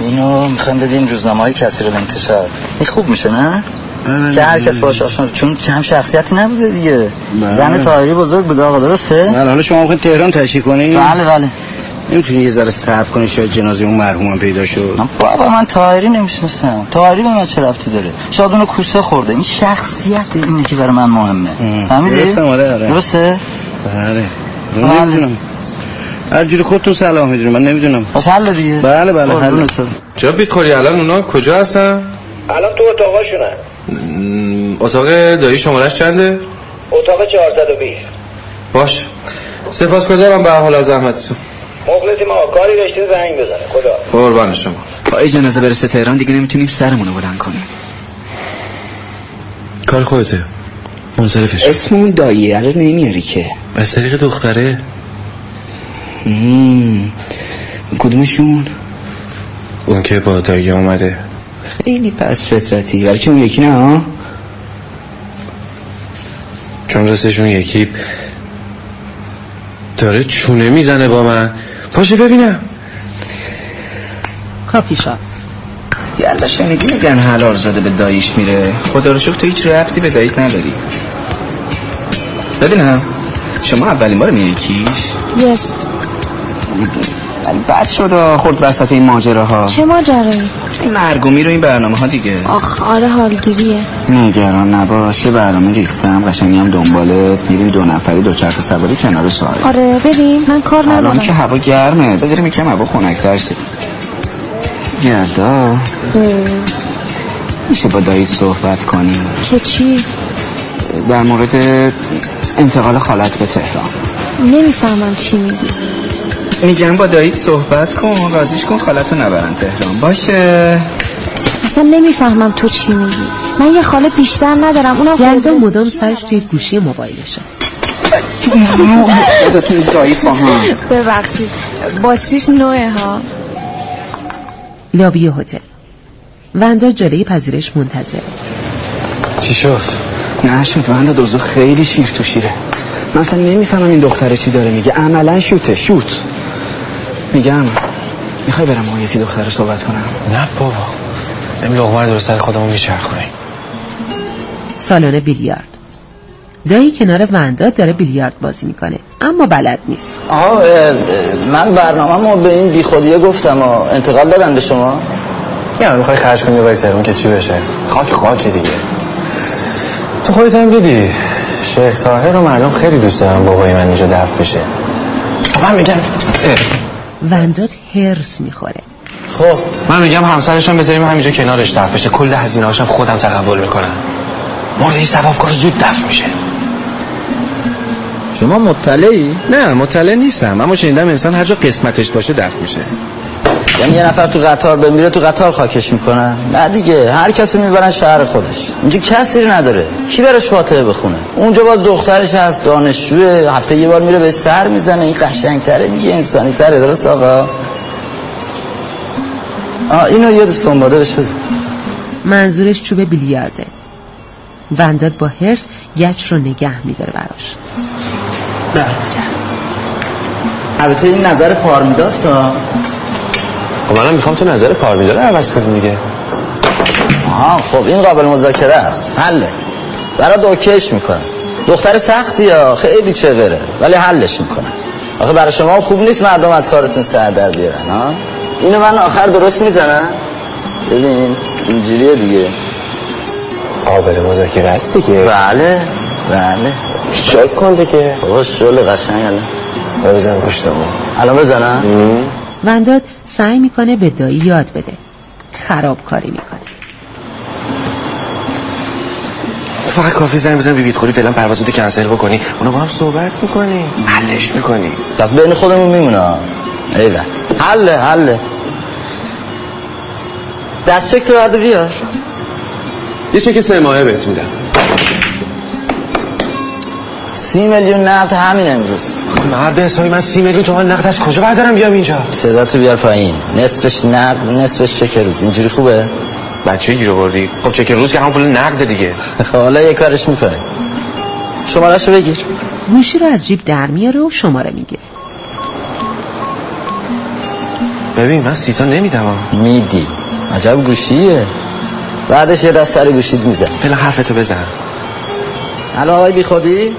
اینو می‌خوایم بدیم روزنامه های کثیر الانتشار این خوب میشه نه؟ که هر کس باش آشنا چون کم شخصیتی نبوده دیگه. بله. زن طاهری بزرگ بوده آقا درسته؟ بله حالا شما می‌خواین تهران تشریح کنی بله بله. نمی‌تونی یه ذره صبر کنی شاید جنازه اون مرحوم هم پیدا شد. بابا من تاهری نمی‌شناسم. تاهری به من چه ربطی داره؟ شاید اونو کوسه خورده. این شخصیت اینه که برای من مهمه. فهمیدی؟ درسته، آره، آره. درسته؟ بله. بله. من نمی‌دونم. هر جوری خودتون سلام می‌دونم من نمی‌دونم. پس حل دیگه. بله بله حل. چرا بیتخوری الان اونا کجا هستن؟ الان تو اتاقاشونن. اتاق دایی شمارش چنده؟ اتاق 420 باش. سپاسگزارم به حال از زحمتتون. مخلصیم آقا کاری داشتین زنگ بزنه. خدا. قربان شما. پای جنازه برسه تهران دیگه نمی‌تونیم سرمونو بلند کنیم. کار خودته. منصرفش. اسم اون داییه الان نمیاری که. از طریق دختره؟ مم. کدومشون؟ اون که با دایی اومده. خیلی پس فطرتی. برای اون یکی نه ها؟ چون راستشون یکی داره چونه می‌زنه با من. پاشو ببینم. کافی شاپ یه شنیدی میگن حلال زاده به داییش میره. خدا رو شکر تو هیچ ربطی به داییت نداری. ببینم. شما اولین بار میای کیش؟ یس ولی بد شد خورد وسط این ماجره ها چه ماجرایی؟ این مرگومی رو این برنامه ها دیگه. آخ آره حالگیریه. نگران نباش یه برنامه ریختم قشنگی هم دنبالت میریم. دو نفری دو چرخ سواری کنار ساحل آره ببین من کار الان ندارم. که هوا گرمه بذاریم یکم هوا خنک‌تر شه. گردا میشه با دایید صحبت کنیم. که چی؟ در مورد انتقال خالت به تهران. نمی‌فهمم چی میگی. میگم با دایید صحبت کن راضیش کن خالتو نبرن تهران. باشه. اصلا نمی‌فهمم تو چی میگی. من یه خاله بیشتر ندارم اونم یلدا مدام سرش توی گوشی موبایلشه. خودتون دایید با هم. ببخشید. باتریش نوعه ها. لابی هتل. وندا جلوی پذیرش منتظر. چی شد؟ نه شد من دوزو خیلی شیر تو شیره. من اصلا نمی‌فهمم این دختره چی داره میگه. عملا شوته شوت. میگم می‌خوای برم با یکی دختر صحبت کنم؟ نه بابا این لغمه رو درست سر خودمون میچرخونیم. سالن بیلیارد. دایی کنار وندا داره بیلیارد بازی می‌کنه اما بلد نیست. اه، من برنامه به این بیخودیه گفتم و انتقال دادن به شما. یا می‌خوای خرج کنی ببری تهران که چی بشه؟ خاک خاک دیگه. تو خودت هم دیدی شیخ طاهر رو مردم خیلی دوست دارن بابای من اینجا دفن بشه. من میگم ونداد هرس می‌خوره. خب. من میگم همسرشم بذاریم همینجا کنارش دفع بشه. کل هزینه هاشم خودم تقبل می‌کنم. مرده ثواب کار زود دفع میشه. شما مطلعی؟ نه مطلع نیستم. اما شنیدم انسان هر جا قسمتش باشه دفع میشه. یعنی یه نفر تو قطار بمیره تو قطار خاکش می‌کنن نه دیگه هر کسی می‌برن شهر خودش. اینجا کسی رو نداره. کی براش فاتحه بخونه؟ اونجا باز دخترش هست دانشجوه. هفته یه بار میره به سر می‌زنه. این قشنگتره دیگه انسانی تره درست آقا؟ آه اینو یه سنباده بهش بده. منظورش چوب بیلیارده. ونداد با هرس گچ رو نگه میداره براش. البته این نظر پارمیداست. ها خب منم می‌خوام تو نظر پارمیداره عوض کنی دیگه. آها خب این قابل مذاکره است. حله. برای دوکش می‌کنه دختر سختی یا خیلی چغره ولی حلش می‌کنه آخه برای شما خوب نیست مردم از کارتون سر در بیارن ها اینو من آخر درست می‌زنم. ببین اینجوریه دیگه. قابل مذاکره است دیگه. بله بله. شل کن دیگه. بابا شل قشنگ الان. بزن پشتمون. الان بزنم؟ ونداد سعی می‌کنه به دایی یاد بده. خرابکاری می‌کنه. تو فقط کافی زنگ بزن بیبیت خوری فعلا پروازتو کنسل بکنی. اونا با هم صحبت می‌کنی. حلش می‌کنی. tak بین خودمون میمونه. ایوه. حله حله. دست چک تو بیار. یه چک سه ماهه بهت میدم. سی میلیون نقد همین امروز. مرد حسابی من سی میلیون تومن نقد از کجا بردارم بیام اینجا؟ تعداد نصفش پایین. نصفش نقد نصفش چک روز. اینجوری خوبه؟ بچه گیر آوردی. خب چک روز که همون پول نقد دیگه. <laughs> حالا یه کارش می‌کنه شمارش رو بگیر. گوشی رو از جیب در میاره و شماره می‌گیره. ببین من سیتا نمیدم میدی. عجب گوشیه. بعدش یه دست سر گوشید میزن. فعلا حرفتو بزن. الو آقای بی خودی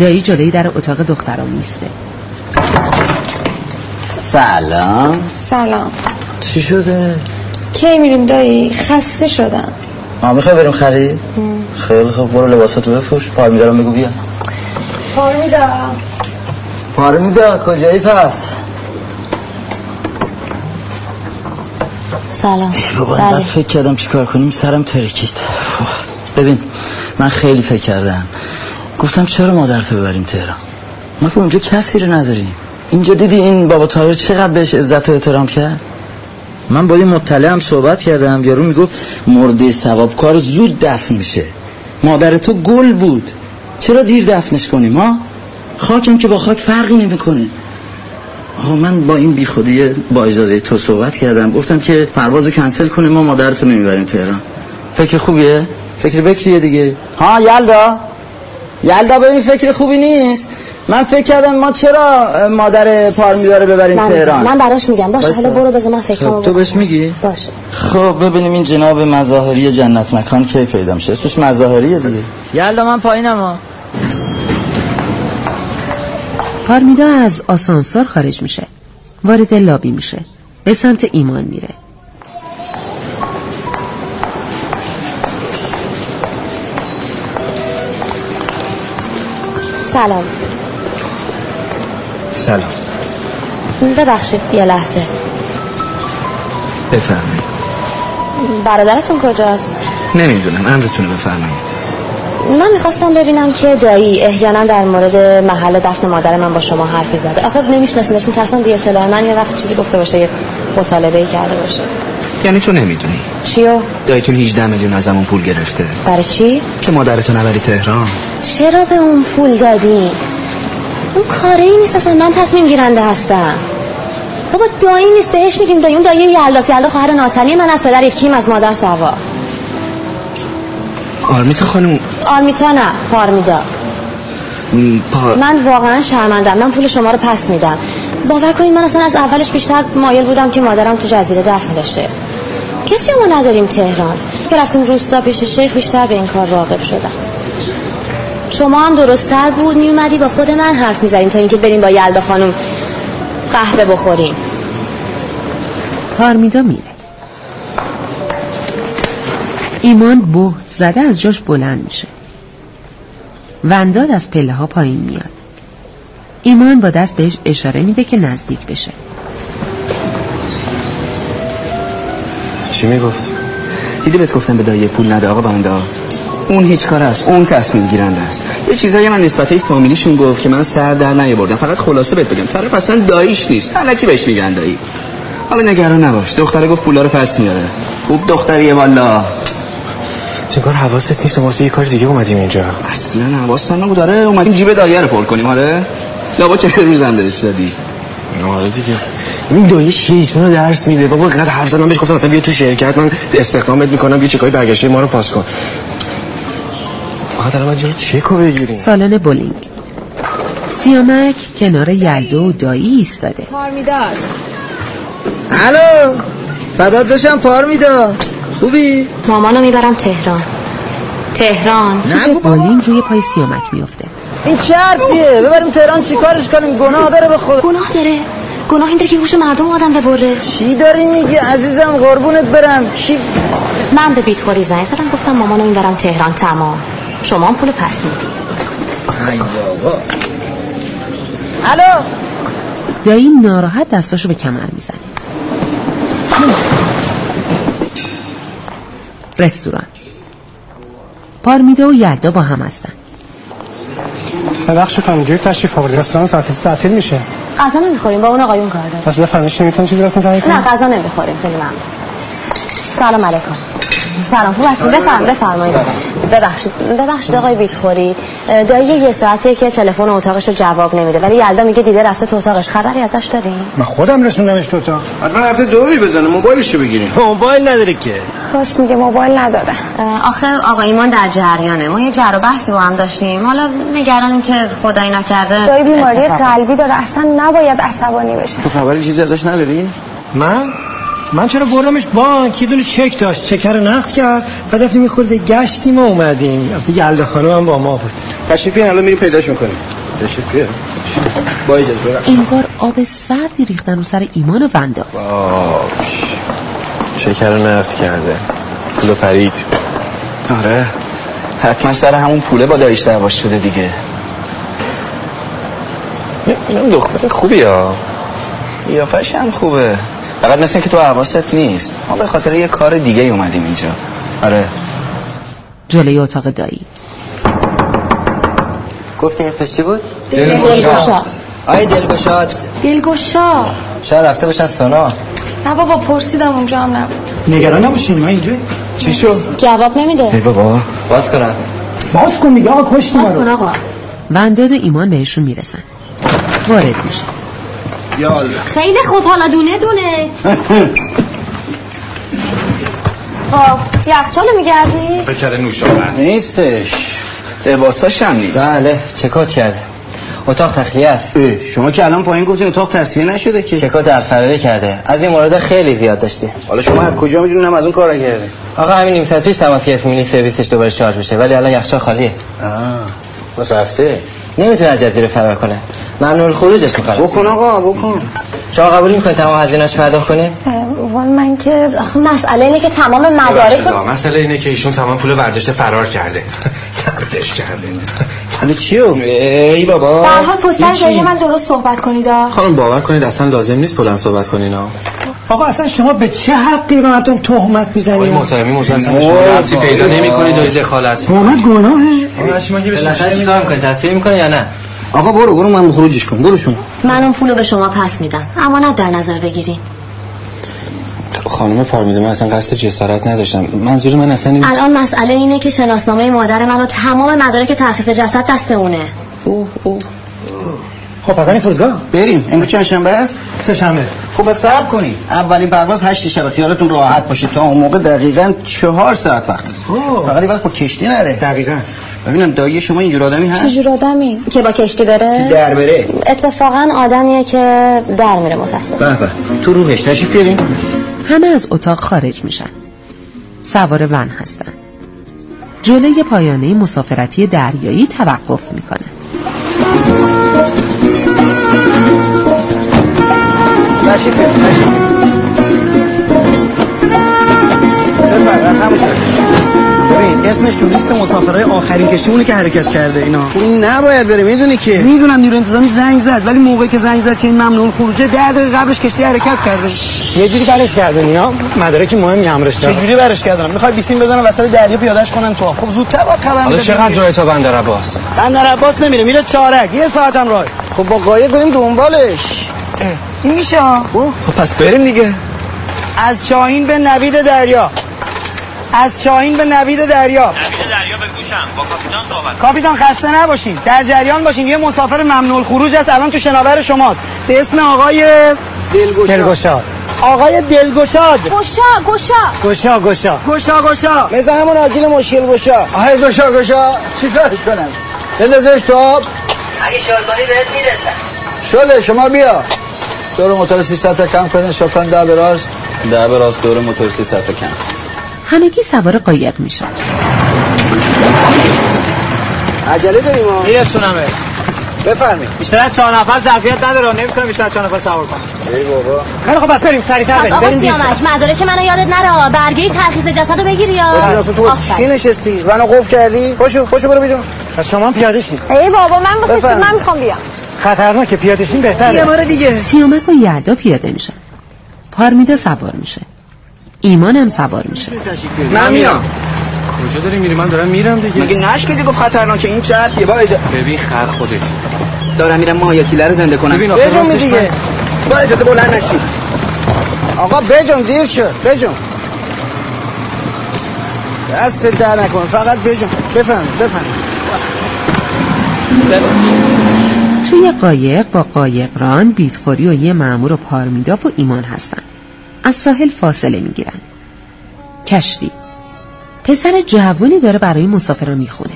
دایی جلوی در اتاق دختران میسته. سلام. سلام. چی شده؟ کی میریم دایی؟ خسته شدم. ما می‌خوای بریم خرید؟ خیلی خوب برو لباساتو بفروش پار میدارم بگو بیا. پارمیدا. پار میدا کجایی پس؟ سلام. بابا بله. اینقدر فکر کردم چیکار کنیم؟ سرم ترکید. ببین من خیلی فکر کردم. گفتم چرا مادرتو ببریم تهران؟ ما که اونجا کسی رو نداریم. اینجا دیدی این بابا تاهر چقدر بهش عزت و احترام کرد؟ من با یه مطلع هم صحبت کردم. یارو می‌گفت مرده ثوابکار زود دفن میشه. مادر تو گل بود. چرا دیر دفنش کنیم ها؟ خاکم که با خاک فرقی نمی‌کنه. آقا من با این بیخودی با اجازه تو صحبت کردم. گفتم که پروازو کنسل کنیم ما مادرتو نمی‌بریم تهران. فکر خوبیه؟ فکر بکریه دیگه. ها یلدا؟ یلدا ببین فکر خوبی نیست؟ من فکر کردم ما چرا مادر پارمیدا رو ببریم من, تهران؟ من براش میگم. باشه. حالا برو بذار من فکرمو خب، تو. بهش میگی؟ باشه. خب ببینیم این جناب مظاهری جنت مکان کی پیدا میشه؟ اسمش مظاهریه دیگه. یلدا من پایینم ها. پارمیدا از آسانسور خارج میشه. وارد لابی میشه. به سمت ایمان میره. سلام. سلام. ببخشید یه لحظه. بفرمایید. برادرتون کجاست؟ نمی‌دونم امرتون بفرمایید. من می‌خواستم ببینم که دایی احیانا در مورد محل دفن مادر من با شما حرفی زده. آخه نمیشناسیدش میترسم بی اطلاع. من یه وقت چیزی گفته باشه یه مطالبه کرده باشه. یعنی تو نمی‌دونی؟ چیو؟ دایتون 18 میلیون از همون پول گرفته. برای چی؟ که مادرتو نبری تهران. چرا به اون پول دادی؟ اون کاره ای نیست اصلا من تصمیم گیرنده هستم. بابا دایی نیست بهش میگیم دایی. اون دایی یلداس یلدا خواهر ناتالی من از پدر یکیم از مادر سوا. آرمیتا خانم. آرمیتا نه پارمیدا. پا... من واقعا شرمندم. من پول شما رو پس میدم. باور کنید من اصلا از اولش بیشتر مایل بودم که مادرم تو جزیره دفن بشه. کسی ما نداریم تهران. که رفتیم روستا پیش شیخ بیشتر به این کار راغب شدم. شما هم درستتر بود؟ میومدی با خود من حرف می‌زدیم تا اینکه بریم با یلدا خانم قهوه بخوریم. پارمیدا میره. ایمان بهت زده از جاش بلند میشه. ونداد از پله ها پایین میاد. ایمان با دست بهش اشاره میده که نزدیک بشه. چی می‌گفت؟ دیدی بهت گفتم به دایی پول نده آقا اون هیچ کار است. اون تصمیم گیرنده است. یه چیزایی من نسبت های فامیلیشون گفت که من سر در نیاوردم. فقط خلاصه بهت بگم. طرف اصلا داییش نیست. الکی بهش میگن دایی. حالا نگران نباش. دختره گفت پولا رو پس میاره. خوب دختریه والا. چه کار حواست نیست. واسه یه کار دیگه اومدیم اینجا. اصلا حواستم نبود. داره اومدیم جیب دایه رو پر کنیم. آره. لابا چه روزم درش دادی؟ آره دیگه. این دایی شیطون رو درس میده. بابا قد حرف زدم بهش گفتم مثلا بیا تو شرکت. من استخدامت می‌کنم. یه چکای برگشته ما رو پاس کن. فقط الان من جلو چکو بگیریم سالن بولینگ. سیامک کنار یلدا و دایی ایستاده. پارمیداست الو فدات بشم پارمیدا خوبی؟ مامانو می‌برم تهران. تهران. توپ بولینگ روی پای سیامک میفته این چه حرفیه؟ ببریم تهران چیکارش کنیم؟ گناه داره به خود گناه داره. گناه این داره که هوش مردم آدم ببره. چی داری میگی عزیزم؟ قربونت برم. چی؟ من به بیتخوری زنگ زدم گفتم مامانو می‌برم تهران تمام. شما هم پول پس میدی. ای بابا. الو؟ دایی ناراحت دستاشو به کمر می‌زنه. رستوران. پارمیده و یلدا با هم هستن. ببخشید خانم دیر تشریف آوردی؟ رستوران ساعت تعطیل میشه. غذا نمی‌خوریم با اون آقایون کار داریم. پس بفرمایید نمی‌تونم چیزی براتون تهیه نه کنم غذا نمی‌خوریم خیلی ممنون. سلام علیکم. سلام خوب هستین؟ بفرم بفرمایید. ببخشید ببخشید آقای بیتخوری دایی یه ساعتیه که تلفن اتاقش رو جواب نمیده ولی یلدا میگه دیده رفته تو اتاقش. خبری ازش دارین من خودم رسوندمش تو اتاق. حتما رفته دوری بزنه موبایلشو بگیریم. <laughs> موبایل نداره که. راست میگه موبایل نداره. آخه آقا ایمان در جریانه. ما یه جر و بحثی با هم داشتیم. حالا نگرانیم که خدایی نکرده دایی بیماری قلبی داره اصلا نباید عصبانی بشه. تو خبری چیزی ازش نداری؟ من؟ من چرا بردمش؟ بانک یه دونه چک داشت چک رو نقد کرد بعد رفتیم یه خورده گشتیم و اومدیم. رفتی یلدا خانم هم با ما بود. تشریف بیان الان میریم پیداش می‌کنیم. تشریف بیان با اجازه برم انگار آب سردی ریختن رو سر ایمان و وندا. شکر رو نقد کرده. پولو پرید. آره. حتما سر همون پوله با داییش دعواش شده دیگه. اینم دختر خوبی ها قیافش هم خوبه. فقط مثل که تو حواست نیست. ما به خاطر یه کار دیگه اومدیم اینجا. آره. جلوی اتاق دایی. گفتی اسمش چی بود؟ دلگشا. آی دلگشا. دلگشا. شاید رفته باشن سونا. نه بابا پرسیدم اونجا هم نبود. نگران نباشین ما اینجا. چی شد؟ جواب نمیده. ای بابا. باز کنم. باز کن میگه آقا کشتی باز کن آقا. ونداد و ایمان بهشون می‌رسن. وارد میشه. یا الله خیلی خوب حالا دونه دونه. <laughs> خب یخچالو میگردی؟ فکر نوشابه نیستش. لباساش هم نیست. بله. چکات کرده؟ اتاق تخلیه است. شما که الان پایین گفتین اتاق تصفیه نشده که. چکات در فراری کرده؟ از این مورد خیلی زیاد داشتی حالا شما از کجا می‌دونم از اون کار کرده آقا همین نیم ساعت پیش تماس گرفت میلی سرویسش دوباره شارژ بشه. ولی الان یخچال خالیه. آه. بس رفته. نمی‌تونه از جدی رو فرار کنه. ممنون خروجش می‌کنه بکن آقا بکن. شما قبول می‌کنید تمام هزینه‌اش پرداخت کنید وال من که آخه مسئله اینه که تمام مدارک رو- مسئله اینه که ایشون تمام پول برداشته فرار کرده. <laughs> نقدش کرده. حالا چیو ای بابا. در حال؟ جایی من درست صحبت کنید. خانم باور کنید اصلا لازم نیست بلند صحبت کنین ها آقا اصلا شما به چه حقی به مردم تهمت آقای می‌زنید محترمی موضوع اصلا شما ربطی پیدا نمی‌کنید دارید دخالت تهمت گناهه. بالاخره چیکار می‌کنید تصویر می‌کنه یا نه؟ آقا برو برو من خروجش کن برو شما. من اون پولو به شما پس میدم. امانت در نظر بگیرین. خانم پارمیده من اصلا قصد جسارت نداشتم. منظور من اصلا این الان مسئله اینه که شناسنامه مادر من و تمام مدارک ترخیص جسد دست اونه اوه اوه. خب پقانی فرودگاه؟ بریم. امروز چند شنبه است؟ سه شنبه خب صبر کنید اولین پرواز هشت شب خیالتون راحت باشه. تا اون موقع دقیقا چهار ساعت وقت است اوه. فقط وقت با کشتی نره. دقیقا. ببینم دایی شما اینجور آدمی هست؟ چجور آدمی؟ که با کشتی بره؟ در بره. اتفاقا آدمیه که در میره متاسف به به. تو روحش تشریف بیاریم همه از اتاق خارج میشن. سوار ون هستن. جلوی پایانه مسافرتی دریایی توقف می‌کنن تشریف. ببین اسم اسمش تو لیست مسافرهای آخرین کشتی که حرکت کرده اینا. این نباید بره می‌دونی که؟ می‌دونم نیرو انتظامی زنگ زد ولی موقعی که زنگ زد که این ممنوع خروجه ده دقیقه قبلش کشتی حرکت کرده. یه جوری برش کردن اینا؟ مدارک مهمی همراش چه دارن جوری برش کردم می‌خوای بیسیم بزنم وسط دریا پیادهش کنم تو خب زودتر با خبر حالا چقدر. جای تا بندر عباس؟ بندر عباس نمیره میره چارک یه ساعتم راه خب با قایق بریم دنبالش. این میشه. خب پس بریم دیگه. از شاهین به نوید دریا. از شاهین به نوید دریا. نوید دریا به گوشم. با کاپیتان صحبت کاپیتان خسته نباشین. در جریان باشین. یه مسافر ممنوع خروج است. الان تو شناور شماست. به اسم آقای دلگوشا دلگشا. آقای دلگشاد گشا گشا. گشا گشا. گشا گشا. مثل همون آجیل مشکل گوشا آهای گشا گشا. چی کارش کنم؟ بندازش تو آب. اگه شل کنی بهت می‌رسن شله شما بیا. دور موتور 300 تا کم کنین شکن ده به راست. ده به راست دور موتور 300 تا کم. همگی سوار قایق میشن. عجله داریم ها میرسونمه بفرمایید. بیشتر از چهار نفر ظرفیت نداره نمی‌تونم بیشتر از چهار نفر سوار کنم. ای بابا. خیلی خب بس بریم سریعتر پس بریم. بریم. سیامک مدارک منو یادت نره برگه ترخیص جسد رو بگیری یا؟ تو. چی نشستی؟ منو قفل کردی؟ پاشو پاشو برو بیرون. پس شما هم پیاده شید ای بابا من واسه. من می‌خوام بیام. خطرناکه پیاده شین یه بهتره بار دیگه. سیامک و یلدا پیاده میشن پارمیدا سوار میشه. ایمان هم سوار میشه. من میام. کجا داری میری؟ من دارم میرم دیگه. مگه نشنیدی گفت خطرناکه این چه حرفیه با اجازه ببین خر خودت. دارم میرم ماهیتیله رو زنده کنم. ببین آخه دیگه. با اجازه بلند نشید آقا بجون دیر شد بجون دست در نکن. فقط بجون بفهم بفهم توی قایق با قایقران بیتخوری و یه معمور و پارمیدا و ایمان هستن. از ساحل فاصله می‌گیرن. کشتی. پسر جوانی داره برای مسافران می‌خونه.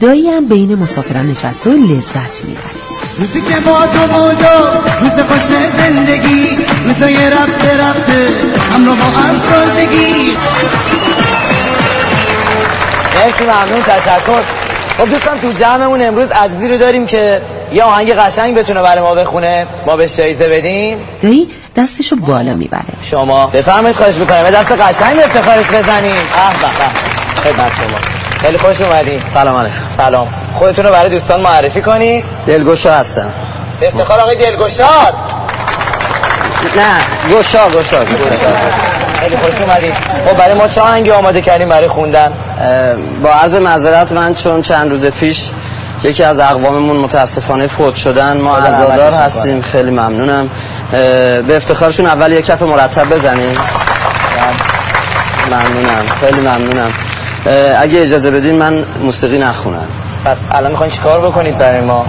دایی هم بین مسافران نشسته و لذت می‌بره. روزی که با تو بودا روز خوش زندگی روزای رفته رفته همراه با افسردگی مرسی ممنون تشکر. خب دوستان تو جمعمون امروز عزیزی رو داریم که یه آهنگ قشنگ بتونه برای ما بخونه؟ ما بهش جایزه بدیم؟ دایی دستشو بالا می‌بره. شما بفرمایید خواهش می‌کنم. دست قشنگ به افتخارش بزنیم. اه به به. خدمت شما. خیلی خوش اومدین. سلام علیکم. سلام. خودتون رو برای دوستان معرفی کنید دلگوشا هستم. به افتخار آقای دلگشاد. نه گوشا گوشا گوشا خیلی خوش اومدین. خب برای ما چه آهنگی آماده کردیم برای خوندن؟ با عرض معذرت من چون چند روز پیش یکی از اقواممون متاسفانه فوت شدن. ما عزادار هستیم. خیلی ممنونم. به افتخارشون اول یک کف مرتب بزنیم. ممنونم. خیلی ممنونم. اگه اجازه بدین من موسیقی نخونم. پس الان می‌خواین چیکار بکنید برای ما؟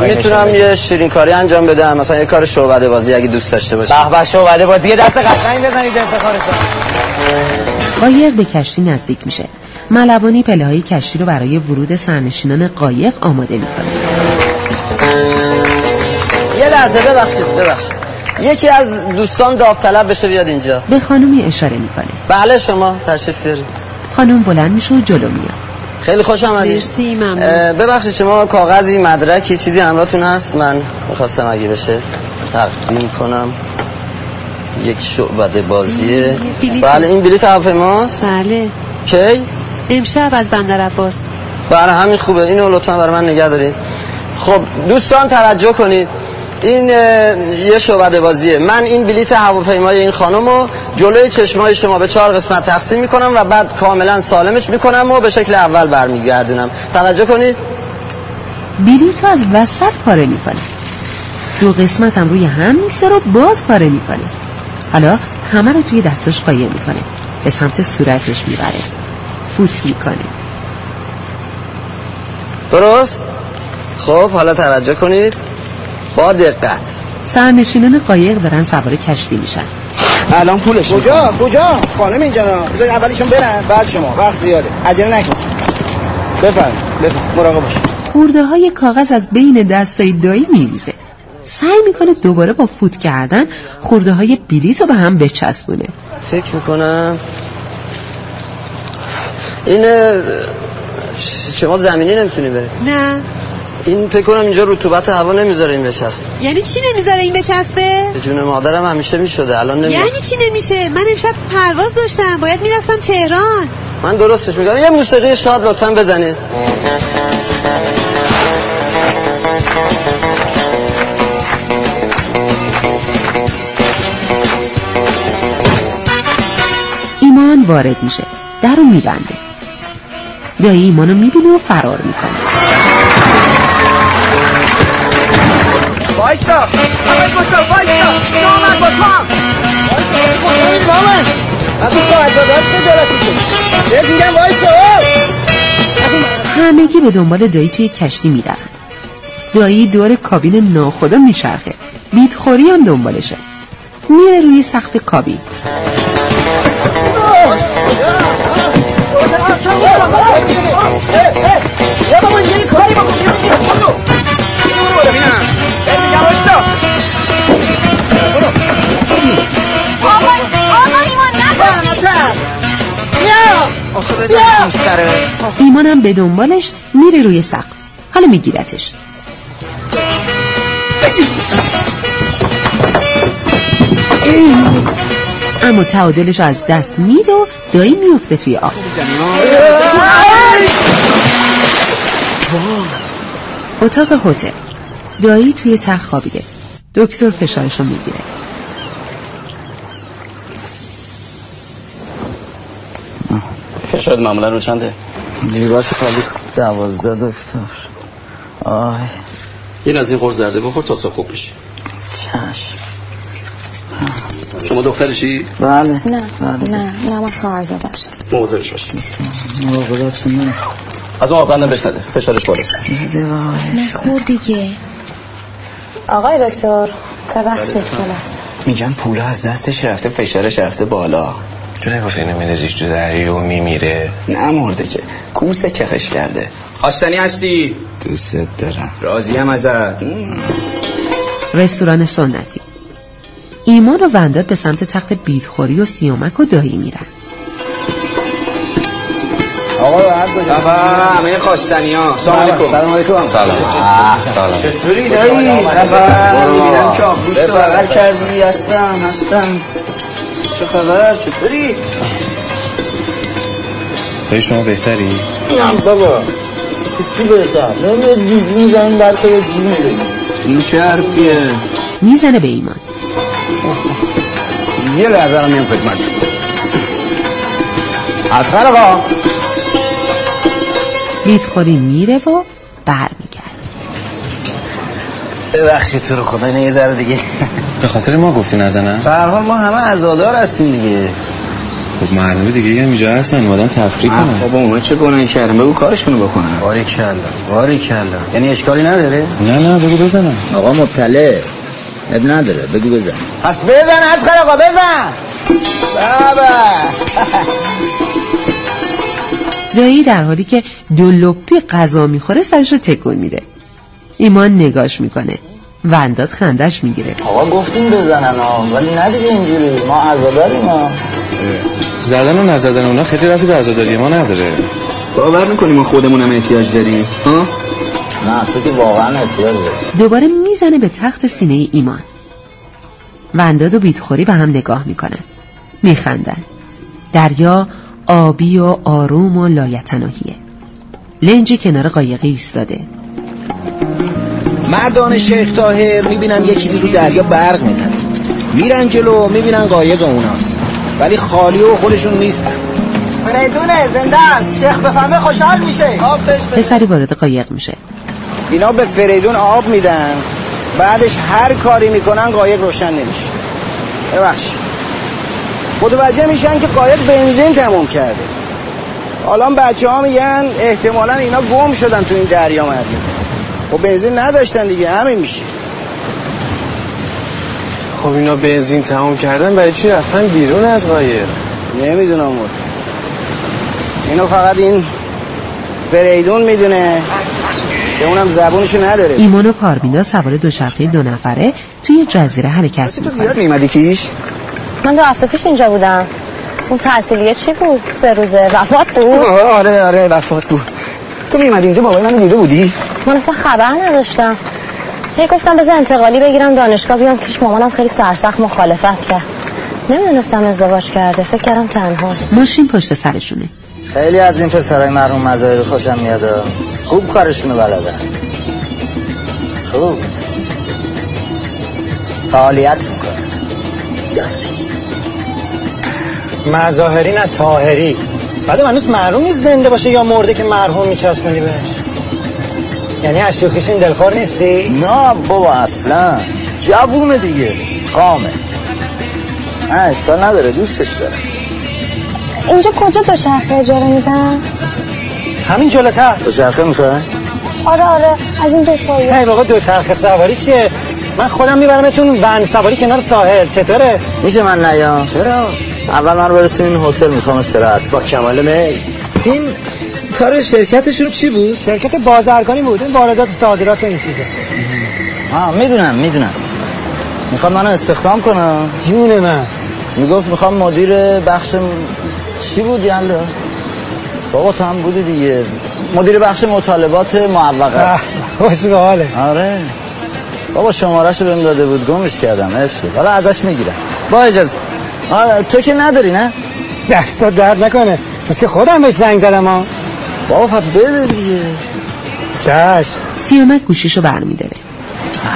می‌تونم؟ یه شیرین کاری انجام بدم. مثلا یه کار شعبده بازی اگه دوست داشته باشی به به شعبده بازی. یه دست قشنگ بزنید به افتخارشون قایق به کشتی نزدیک میشه. ملوانی پله های کشتی رو برای ورود سرنشینان قایق آماده می‌کنه. یه لحظه ببخشید ببخشید. یکی از دوستان داوطلب بشه بیاد اینجا. به خانومی اشاره می‌کنه. بله شما تشریف بیارید. خانوم بلند میشه و جلو میاد. خیلی خوش آمدید. مرسی، ممنون. ببخشید شما کاغذی مدرکی چیزی همراهتون هست؟ من می‌خواستم اگه بشه تقدیم کنم. یک شعبده بازیه. بله این بلیط هواپیماست. بله. کی؟ امشب از بندر عباس. بله همین خوبه. اینو لطفا برای من نگه دارید خب دوستان توجه کنید. این یه شعبده بازیه. من این بلیت هواپیمای این خانم رو جلوی چشمای شما به چهار قسمت تقسیم می‌کنم و بعد کاملا سالمش می‌کنم و به شکل اول برمیگردونم. توجه کنید. بلیط رو از وسط پاره می‌کنه. دو قسمت هم روی هم می‌گذاره و باز پاره می‌کنه. حالا همه رو توی دستاش قایم می‌کنه. به سمت صورتش می‌بره. فوت می‌کنه درست؟ خب حالا توجه کنید. با دقت. سرنشینان قایق دارن سوار کشتی میشن. الان پولش کجا؟ کجا؟ خانم اینجا. بذار اولیشون برن. بعد شما. وقت زیاده. عجله نکن. بفرم بفرم مراقب باش خورده های کاغذ از بین دستای دایی میریزه. سعی می‌کنه دوباره با فوت کردن خورده های بلیط رو به هم بچسبونه. فکر می‌کنم این شما زمینی نمی‌تونی بری. نه. این فکر کنم اینجا رطوبت هوا نمی‌ذاره این بچسب. یعنی چی نمی‌ذاره این بچسبه؟ به جون مادرم همیشه می‌شده الان نمی یعنی چی نمیشه؟ من امشب پرواز داشتم باید می‌رفتم تهران. من درستش میگم یه موسیقی شاد لطفا بزنید ایمان وارد میشه. در رو میبنده. دایی ایمانو می‌بینه و فرار می‌کنه وایستا. آقای گستاو وایستا. با تو هم. از اون خواهدزادهاش خجالت میشه بهت میگم وایستا همگی به دنبال دایی توی کشتی میدرن دایی دور کابین ناخدا میچرخه. بیتخوری هم دنبالشه. میره روی سقف کابین. ایمانم به دنبالش میره روی سقف. حالا میگیرتش. اما تعادلش از دست میده و دایی میفته توی آب. اتاق هتل. دایی توی تخت خوابیده. دکتر فشارشو می‌گیره. فشارت معمولا رو چنده؟ دیگاش خالی. دوازده دکتر. آه یه از این قرص درده بخور تا خوب بشی. چشم. شما دخترشی؟ بله. نه. بله. نه. نه من خواهرزادش مواظبش باشی مراقبتون از اون آب بهش نده فشارش بالاست نخور دیگه. آقای دکتر ببخشید خلاص. میگم پول از دستش رفته فشارش رفته بالا. تو نگفتی نمیرزیش تو دریا و میمیره. نه مرده که. کوسه چخش کرده. خواستنی هستی؟ دوست دارم. راضیم ازت. رستوران سنتی. ایمان و ونداد به سمت تخت بیدخوری و سیامک و دایی میرن. آقا باشید همه خواستنی ها سلام علیکم. سلام علیکم. سلام. سلام. چطوری؟ دایی؟ نفر می‌بینم که آبگوش رو بغل کردی هستم هستم چه خبر؟ چطوری؟ دایی شما بهتری؟ میام بابا. چی بهتر نمیاد جیزی می‌زنیم بر تو جیزی می‌زنیم این چه حرفیه؟ می‌زنه به ایمان. یه لحظه رو میام خدمت. اصغر آقا. بیدخوری میره و برمیگرد ببخشید تو رو خدا اینه یه ذره دیگه. به خاطر ما گفتی نزنن؟ به هر حال ما همه عزادار هستیم دیگه. خب مردم دیگه هم اینجا هستن اومدن تفریح کنن. بابا اونا چه گناهی کردن؟ بگو کارشونو بکنن. باری کلا باری کلا. یعنی اشکالی نداره؟ نه نه بگو بزنم. آقا مبتله. اب نداره. بگو بزن. پس بزن اصغر آقا بزن. بابا. دایی در حالی که دو لپی غذا می‌خوره سرشو تکون میده. ایمان نگاش می‌کنه. ونداد خندش می‌گیره. آقا گفتیم بزنن ها ولی نه دیگه اینجوری. ما عزاداریم ها. زدن و نزدن اونا خیلی رفتی به عزاداری ما نداره. باور می‌کنی ما خودمونم احتیاج داریم؟ ها؟ نه تو که واقعا احتیاج داری. دوباره می‌زنه به تخت سینه ایمان. ونداد و بیدخوری به هم نگاه می‌کنن. میخندن. دریا آبی و آروم و لایتناهیه. لنجی کنار قایقی ایستاده. مردان شیخ تاهر می‌بینن یه چیزی روی دریا برق می‌زنه. میرن جلو می‌بینن قایق اوناست. ولی خالی و خودشون نیستن فریدونه زنده است. شیخ بفهمه خوشحال میشه. پسری وارد قایق میشه. اینا به فریدون آب میدن. بعدش هر کاری می‌کنن قایق روشن نمیشه. ببخشید. متوجه میشن که قایق بنزین تموم کرده. حالا بچه ها میگن احتمالا اینا گم شدن تو این دریا مردم خب بنزین نداشتن دیگه همین میشه. خب اینا بنزین تموم کردن برای چی رفتن بیرون از قایق؟ نمی‌دونم بود اینو فقط این فریدون می‌دونه. که اونم زبونشو نداره. ایمان و پارمینا سوار دوچرخه دو نفره توی جزیره حرکت تو زیاد میمدی کیش؟ من دو هفته پیش اینجا بودم. اون تعطیلیه چی بود؟ سه روزه. وفات بود. آره آره وفات بود. تو میمدی اینجا؟ بابای منو دیده بودی؟ من اصلا خبر نداشتم. هی گفتم بذار انتقالی بگیرم دانشگاه بیام پیش مامانم خیلی سرسخت مخالفت کرد. نمی‌دونستم ازدواج کرده. فکر کردم تنها. ماشین پشت سرشونه. خیلی از این پسرای مرحوم مظاهری خوشم میاد. خوب کارشونو بلدن. خوب. فعالیت می‌کنه مظاهری نه تاهری بعد منوس معلوم نیست زنده باشه یا مرده که مرحوم میچسبونی بهش یعنی از شوخیشون دلخور نیستی؟ نه بابا اصلا. جوونه دیگه. خامه نه اشکال نداره. دوستش داره اینجا کجا دوچرخه اجاره میدن؟ همین جلوتر. دوچرخه می‌خواه؟ آره آره از این دوتایی هی بابا دوچرخه سواری چیه؟ من خودم میبرمتون ون سواری کنار ساحل. چطوره؟ میشه من نیام؟ چرا؟ اول من رو برسیم این هتل می‌خوام استراحت با کمال میل. این کار شرکتشون چی بود؟ شرکت بازرگانی بود. این واردات و صادرات این چیزه آه می‌دونم می‌دونم. می‌خواد منو استخدام کنم. جون من. می‌گفت می‌خوام مدیر بخش چی بود یالا بابا تو هم بودی دیگه. مدیر بخش مطالبات معوقه. خوش به حاله آره. بابا شمارش رو بهم داده بود گمش کردم شد. حالا ازش می‌گیرم. با اجازه. آره تو که نداری نه؟ دستا درد نکنه. بس که خودم بهش زنگ زدم ها بابا پس بده دیگه. چش. سیامک گوشیشو برمیداره.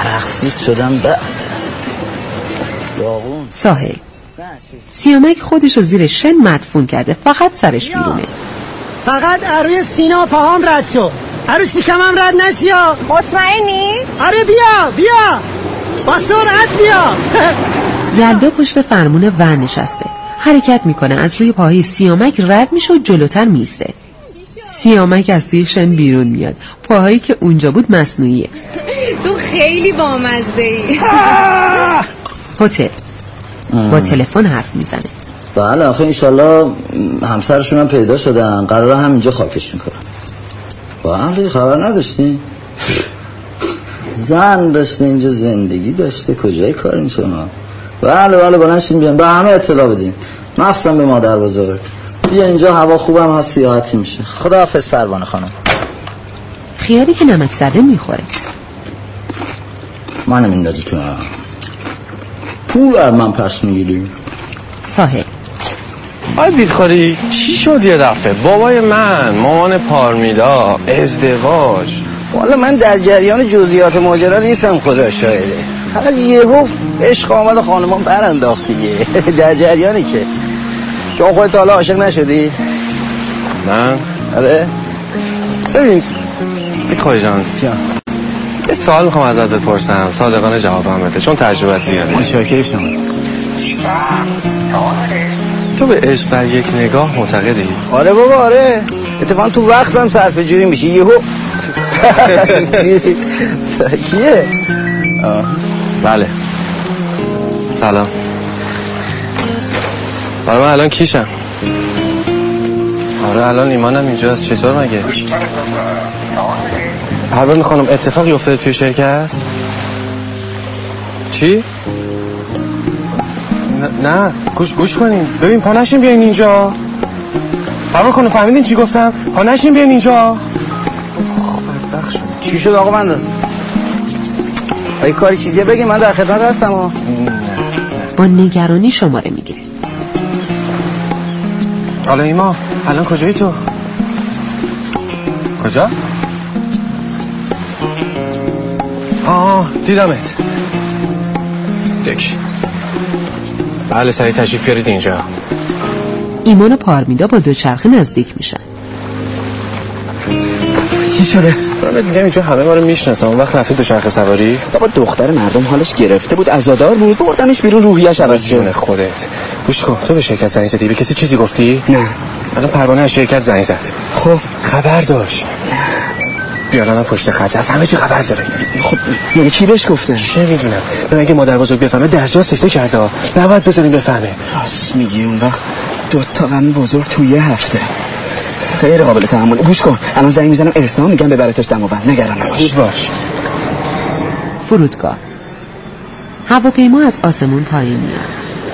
عرقسیز شدم بعد. داغون. ساحل. سیامک خودشو زیر شن مدفون کرده فقط سرش بیرونه. فقط اروی سینا و پاهام رد شد ارو شکمم رد نشیا مطمئنی؟ آره بیا بیا. با سرعت بیا. <laughs> یلدا پشت فرمون ون نشسته. حرکت می‌کنه از روی پاهای سیامک رد میشه و جلوتر میسته سیامک از توی شن بیرون میاد. پاهایی که اونجا بود مصنوعیه. <laughs> تو خیلی بامزه ای <laughs> هتل. با تلفن حرف می‌زنه. بله آخه انشالله همسرشون هم پیدا شدن. قرار همینجا خاکش می‌کنن. بله خبر نداشتی زن داشته اینجا زندگی داشته. کجای کار این شما بله بله بلنشین بیان به همه اطلاع بدیم مخصوصا به مادر بزرگ. بیا اینجا هوا خوبم هست سیاحتی میشه. خدا حافظ پروانه خانم. خیاری که نمک زده می‌خوره. منم این دادی تو هم. پول از من پس می‌گیری. ساحل. آی بیدخوری چی شد یه دفعه؟ بابای من مامان پارمیدا ازدواج. والا من در جریان جزئیات ماجرا نیستم خدا شاهده. فقط یهو عشق آمد و خانمان برانداخت دیگه. <laughs> در جریانی که. شما خودت حالا عاشق نشدی؟ من؟ آره. ببین بیدخوری جان. یه سوال می‌خوام ازت بپرسم. صادقانه جوابم بده چون تجربه زیاده مشاکر شما. تو به عشق در یک نگاه معتقدی؟ آره بابا آره. اتفاقا تو وقتم صرف جویی میشه یهو. <laughs> کیه؟ بله. سلام. برای من الان کیشم آره الان ایمانم اینجاست. چطور مگه؟ پروانه خانم اتفاقی افتاده توی شرکت؟ چی؟ نه. گوش گوش کنین. ببین پا نشین بیاین اینجا. پروانه خانم فهمیدین چی گفتم؟ پا نشین بیاین اینجا. چی شد آقا من؟ اگه کاری چیزیه بگی من در خدمت هستم ها. با نگرانی شماره می‌گیره حالا ایما الان کجایی تو؟ کجا؟ آه دیدمت. دک. بله سریع تشریف بیارید اینجا. ایمان و پارمیدا با دوچرخه نزدیک میشن. چی شده؟ من میگم اینجا همه ما رو می‌شناسن اون وقت رفتی دوچرخه سواری؟ بابا دختر مردم حالش گرفته بود عزادار بود بردمش بیرون روحیش عوض جون شد خودت. گوش کن تو به شرکت زنگ زدی به کسی چیزی گفتی؟ نه. الان پروانه از شرکت زنگ زد. خب. خبر داشت. بیارانم پشت خط از همه چی خبر داره. خب یعنی چی بهش گفته؟ چه می‌دونم. من اگه مادر بزرگ بفهمه در جا سکته کرده ها. نباید بذاریم بفهمه. راست میگی اون وقت دو تا غم بزرگ توی یه هفته. غیر قابل تحمل. گوش کن. الان زنگ می‌زنم احسان میگم ببرتش دماوند نگران نباش. خوب باش. فرودگاه. هواپیما از آسمون پایین میاد.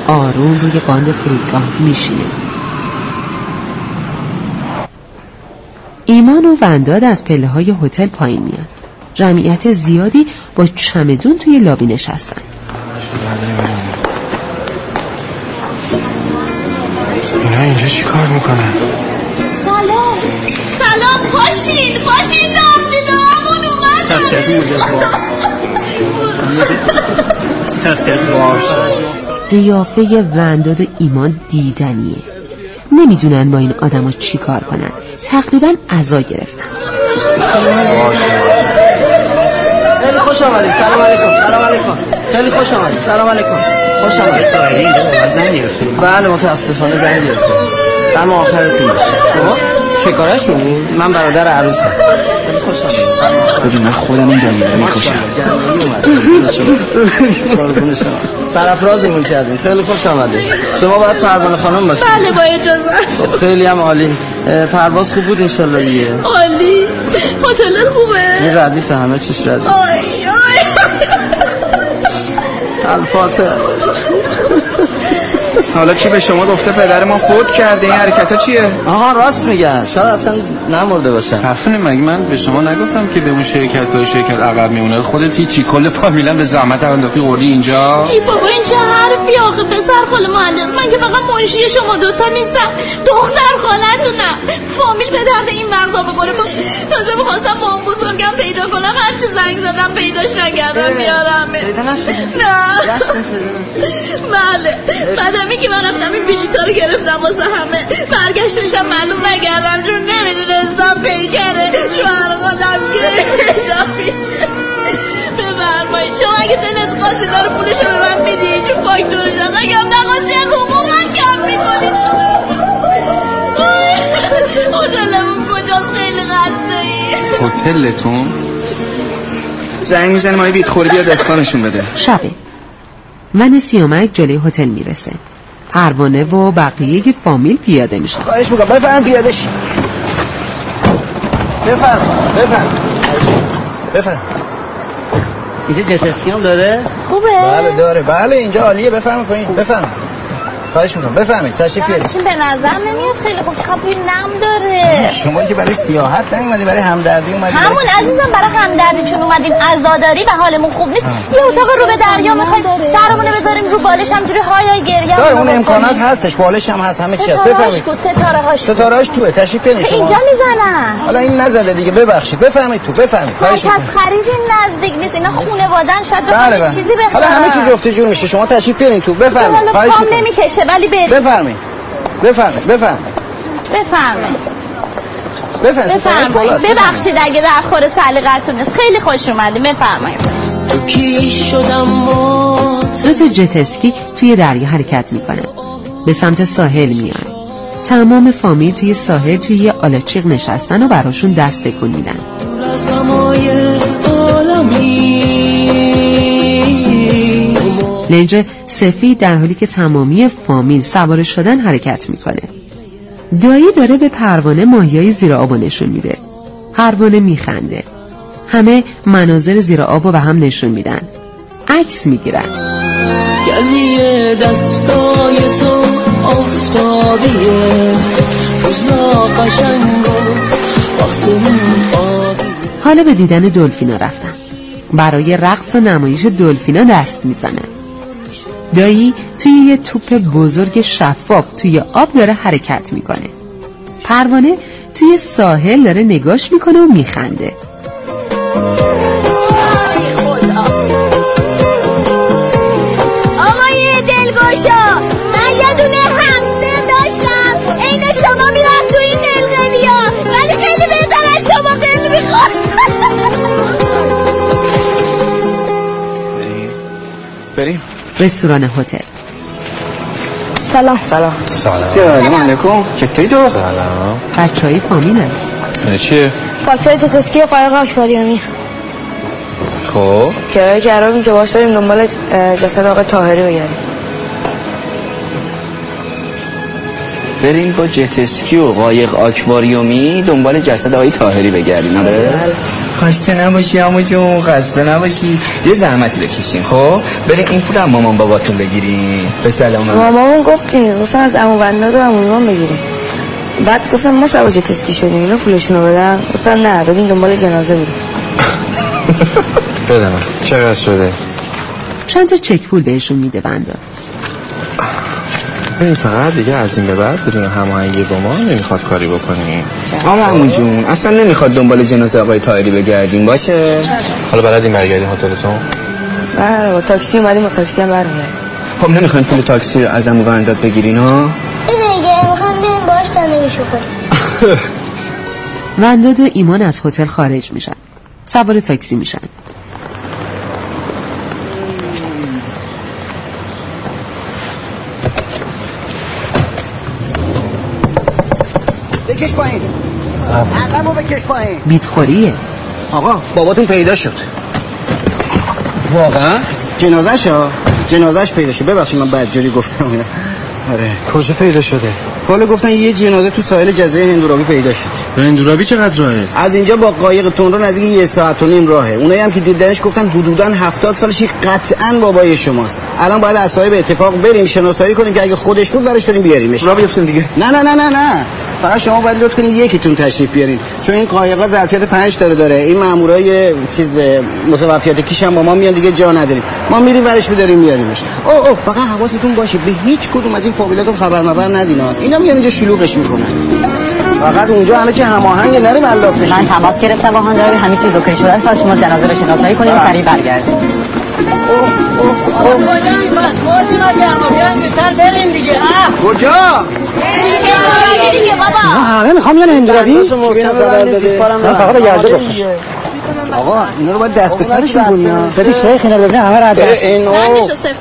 آروم روی باند فرودگاه میشینه. ایمان و ونداد از پله های هتل پایین میاد. جمعیت زیادی با چمدون توی لابی نشستن. اینا اینجا چی کار می‌کنن؟ سلام. سلام پاشین پاشین نام نامون اومد قیافه ونداد و ایمان دیدنیه. نمی‌دونن با این آدما چی کار کنن. تقریبا عزا گرفتن. خیلی خوش آمدید. سلام علیکم. سلام علیکم. خیلی خوش آمدید. سلام علیکم. خوش آمدید. بله متاسفانه زنگ گرفته غم آخرتون باشه. شما؟ چه کارشون؟ من برادر عروسم. خیلی خوش آمدید. ببین من خودم این دنیا رو می‌کشم. سرفرازمون کردیم. خیلی خوش آمدید. شما باید پروانه خانم باشید. بله با اجازه. خب، خیلی هم عالی. پرواز خوب بود انشالله دیگه. عالی. هتل خوبه. این ردیف همه چیش ردیف. آی آی. الفاتح. حالا کی به شما گفته پدر ما فوت کرده این حرکت ها چیه؟ آها راست میگن شاید اصلا نمرده باشن حرفونه مگه من به شما نگفتم که به اون شرکت به شرکت عقب میمونه؟ خودت هیچی کل فامیلم به زحمت انداختی قردی اینجا؟ ای بابا این چه حرفی آخه؟ پسر خاله مهندس من که فقط منشی شما دوتا نیستم. دختر خالتونم. فامیل به درد این مغزا بخوره با- تازه می‌خواستم با اون بزرگم پیدا کنم هرچی زنگ زدم پیداش نکردم بیارم پیدا نشد نه. بله. بعدمی که من رفتم این بلیطا رو گرفتم واسه همه. برگشتشم معلوم نکردم چون نمی‌دونستم پیکره شوهر خودم گرفتم. بفرمایید. شما اگه دلت قاسی داره پولشو به من میدی. چون فاکتورش هست اگه هم نقاسی از حقوقم کم می‌کنید هتلتون. زنگ می‌زنه ما بیت خوری بیاد اسکانشون بده. شبه. من سیامک جلوی هتل می‌رسه. پروانه و بقیه فامیل پیاده میشن. خواهش می‌کنم. بفرم پیاده شی بفرم بفرم. بفرم. اینجا داره؟ خوبه؟ بله داره. بله اینجا عالیه. بفرم پایین. بفرم. خواهش می‌کنم. بفرمایید تشریف بیارید. چون به نظر نمیاد خیلی خوب بوی نم داره. شما که برای سیاحت نیومدی برای همدردی اومدی همون عزیزم برای همدردی چون اومدیم عزاداری و حالمون خوب نیست. یه اتاق رو به دریا می‌خوایم سرمونو بذاریم رو بالش همجوری های های گریه داره اون امکانات هستش بالش هم هست همه چی هست. بفرمایید. ستاره هاش ستاره هاش توه. تشریف بیارید شما. اینجا می‌زنن. حالا این نزده دیگه ببخشید. بفرمایید تو بفرمایید. خواهش مرکز می‌کنم. خرید نزدیک نیست. اینا خونوادن شاید بله بله. چیزی بخرم حالا همه چی جفت جور میشه. شما تشریف بیارید تو. حالا خواهش می‌کنم. نمی‌کشه. ولی بریم بفرمایید. بفرمایید بفرمایید. بفرمایید. بفرمایید بفرمایید. ببخشید اگه در خور سلیقتون است خیلی خوش اومدیم بفرمایید. تو کی شدم دو تا جت اسکی توی دریا حرکت می‌کنه. به سمت ساحل میان. تمام فامیل توی ساحل توی یه آلاچیق نشستن و براشون دست تکون میدن. لنج سفید در حالی که تمامی فامیل سوار شدن حرکت می‌کنه. دایی داره به پروانه ماهیای زیر آب نشون میده. پروانه میخنده. همه مناظر زیر آب و هم نشون میدن. عکس می‌گیرن. گلی دستای تو آفتابیه. روزا قشنگ حالا به دیدن دلفینا رفتن برای رقص و نمایش دلفینا دست می‌زنه دایی توی یه توپ بزرگ شفاف توی آب داره حرکت می‌کنه. پروانه توی ساحل داره نگاش می‌کنه و میخنده. رستوران هتل. سلام. سلام. سلام. علیکم. چطوری تو؟ سلام. بچه های فامیلن چیه؟ فاکتور تتسکی و قایق آکواریومی. خب. کرایه کردیم که باش بریم دنبال جسد آقای تاهری بگردیم. بریم با جت اسکی و قایق آکواریومی دنبال جسد آقای تاهری بگردیم. آره. خسته نباشی عمو جون خسته نباشی. یه زحمتی بکشین خب؟ بریم این پول مامان باباتون بگیریم. به سلامت مامامون گفتیم گفتم از عمو بنداد و عمو بگیریم. بعد گفتم ما سوا تسکی شدیم اینا پولشون رو بدن. گفتم نه بدین دنبال جنازه بودیم <laughs> بدم چقدر شده؟ چند تا چک پول بهشون میده بنده؟ ببین فقط دیگه از این به بعد بدون هماهنگی با ما نمی‌خواد کاری بکنیم. آقا عمو جون اصلا نمی‌خواد دنبال جنازه آقای طاهری بگردیم باشه؟ حالا بلدیم برگردیم هتلتون؟ بله با تاکسی اومدیم با تاکسی هم برمیگردیم. خب نمی‌خواین پول تاکسی رو از عمو ونداد بگیرین ها؟ ونداد <laughs> و ایمان از هتل خارج میشن. سوار تاکسی میشن. بکش پایین. عقبو بکش پایین. بیتخوریه. آقا باباتون پیدا شد. واقعا؟ جنازش ها جنازش پیدا شد. ببخشید من بدجوری گفتم. اینا آره. کجا پیدا شده؟ حالا گفتن یه جنازه تو ساحل جزیره هندورابی پیدا شد. هندورابی چقدر راهه از اینجا با قایق تندرو نزدیک یه ساعت و نیم راهه. اونایی هم که دیدنش گفتن حدودا 70 سالش قطعا بابای شماست. الان باید از صاحب اتفاق بریم شناسایی کنیم که اگه خودش بود ورش داریم بیاریمش. را بیفتیم دیگه. نه نه نه نه نه. فقط شما باید لطف کنید یکیتون تشریف بیارین چون این قایقا ظرفیت 5 داره داره. این مامورای چیز متوفیات کیش هم با ما میان دیگه جا نداریم. ما میریم ورش میداریم میاریمش. او او فقط حواستون باشه. به هیچ کدوم از این فامیلاتو خبر مبر ندین ها. اینا میان اینجا شلوغش می‌کنن. فقط اونجا همه چی هماهنگ بشیم من تماس گرفتم با هندراوی همه چیز اوکی شده تا شما جنازه رو شناسایی کنیم و سریع برگردیم. کجا؟ دیگه بابا همه می‌خوام یه هندراوی من فقط به گرده گفتم آقا اینا رو باید دست به سرش میگونی ها ببین شیخ اینا ببینه همه رو دست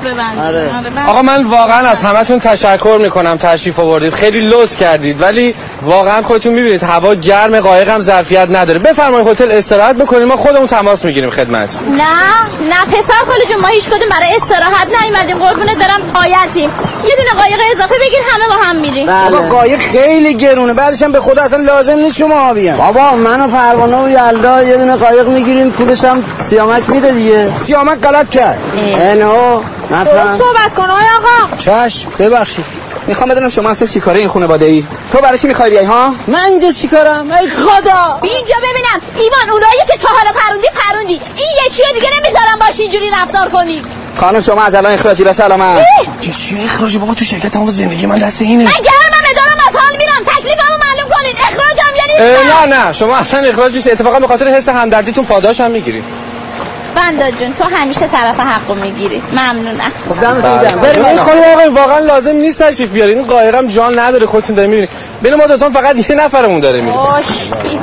ببند آره، بند. آقا من واقعا از همتون تشکر می‌کنم تشریف آوردید. خیلی لطف کردید ولی واقعا خودتون می‌بینید هوا گرم قایقم ظرفیت نداره. بفرمایید هتل استراحت بکنیم ما خودمون تماس می‌گیریم خدمتتون. نه نه پسر خاله جون ما هیچ کدوم برای استراحت نیومدیم قربونت برم قایتیم. یه دونه قایق اضافه بگیر همه با هم میریم. بابا قایق خیلی گرونه بعدش هم به خدا اصلا لازم نیست شما بیان بابا من و پروانه و یلدا یه دونه قایق می‌گیریم پولش هم سیامک میده دیگه. سیامک غلط کرد. اینو نفهم صحبت کن آقا. چشم ببخشید. می‌خوام بدونم شما اصلا چیکاره این خانواده ای تو برای چی می‌خوای بیای ها؟ من اینجا چیکارم ای خدا! اینجا ببینم ایمان اونایی که تا حالا پروندی پروندی. این یکی رو دیگه نمی‌ذارم باش اینجوری رفتار کنی. خانم شما از الان اخراجی به سلامت. چی اخراجی؟ بابا تو شرکت تمام زندگی من دست اینه. من گرممه دارم از حال میرم تکلیفمو معلوم کنین اخراجم یعنی اه، نه نه. شما اصلا اخراج نیست. اتفاقا به خاطر حس همدردیتون پاداش هم می‌گیرید بندا جون تو همیشه طرف حقو می‌گیری. ممنونم. خب دمتون گرم. بریم. بریم این خانم آقای واقعا لازم نیست تشریف بیارین. این قایقم جان نداره خودتون دارین می‌بینید بین ما دوتون فقط یه نفرمون داره میره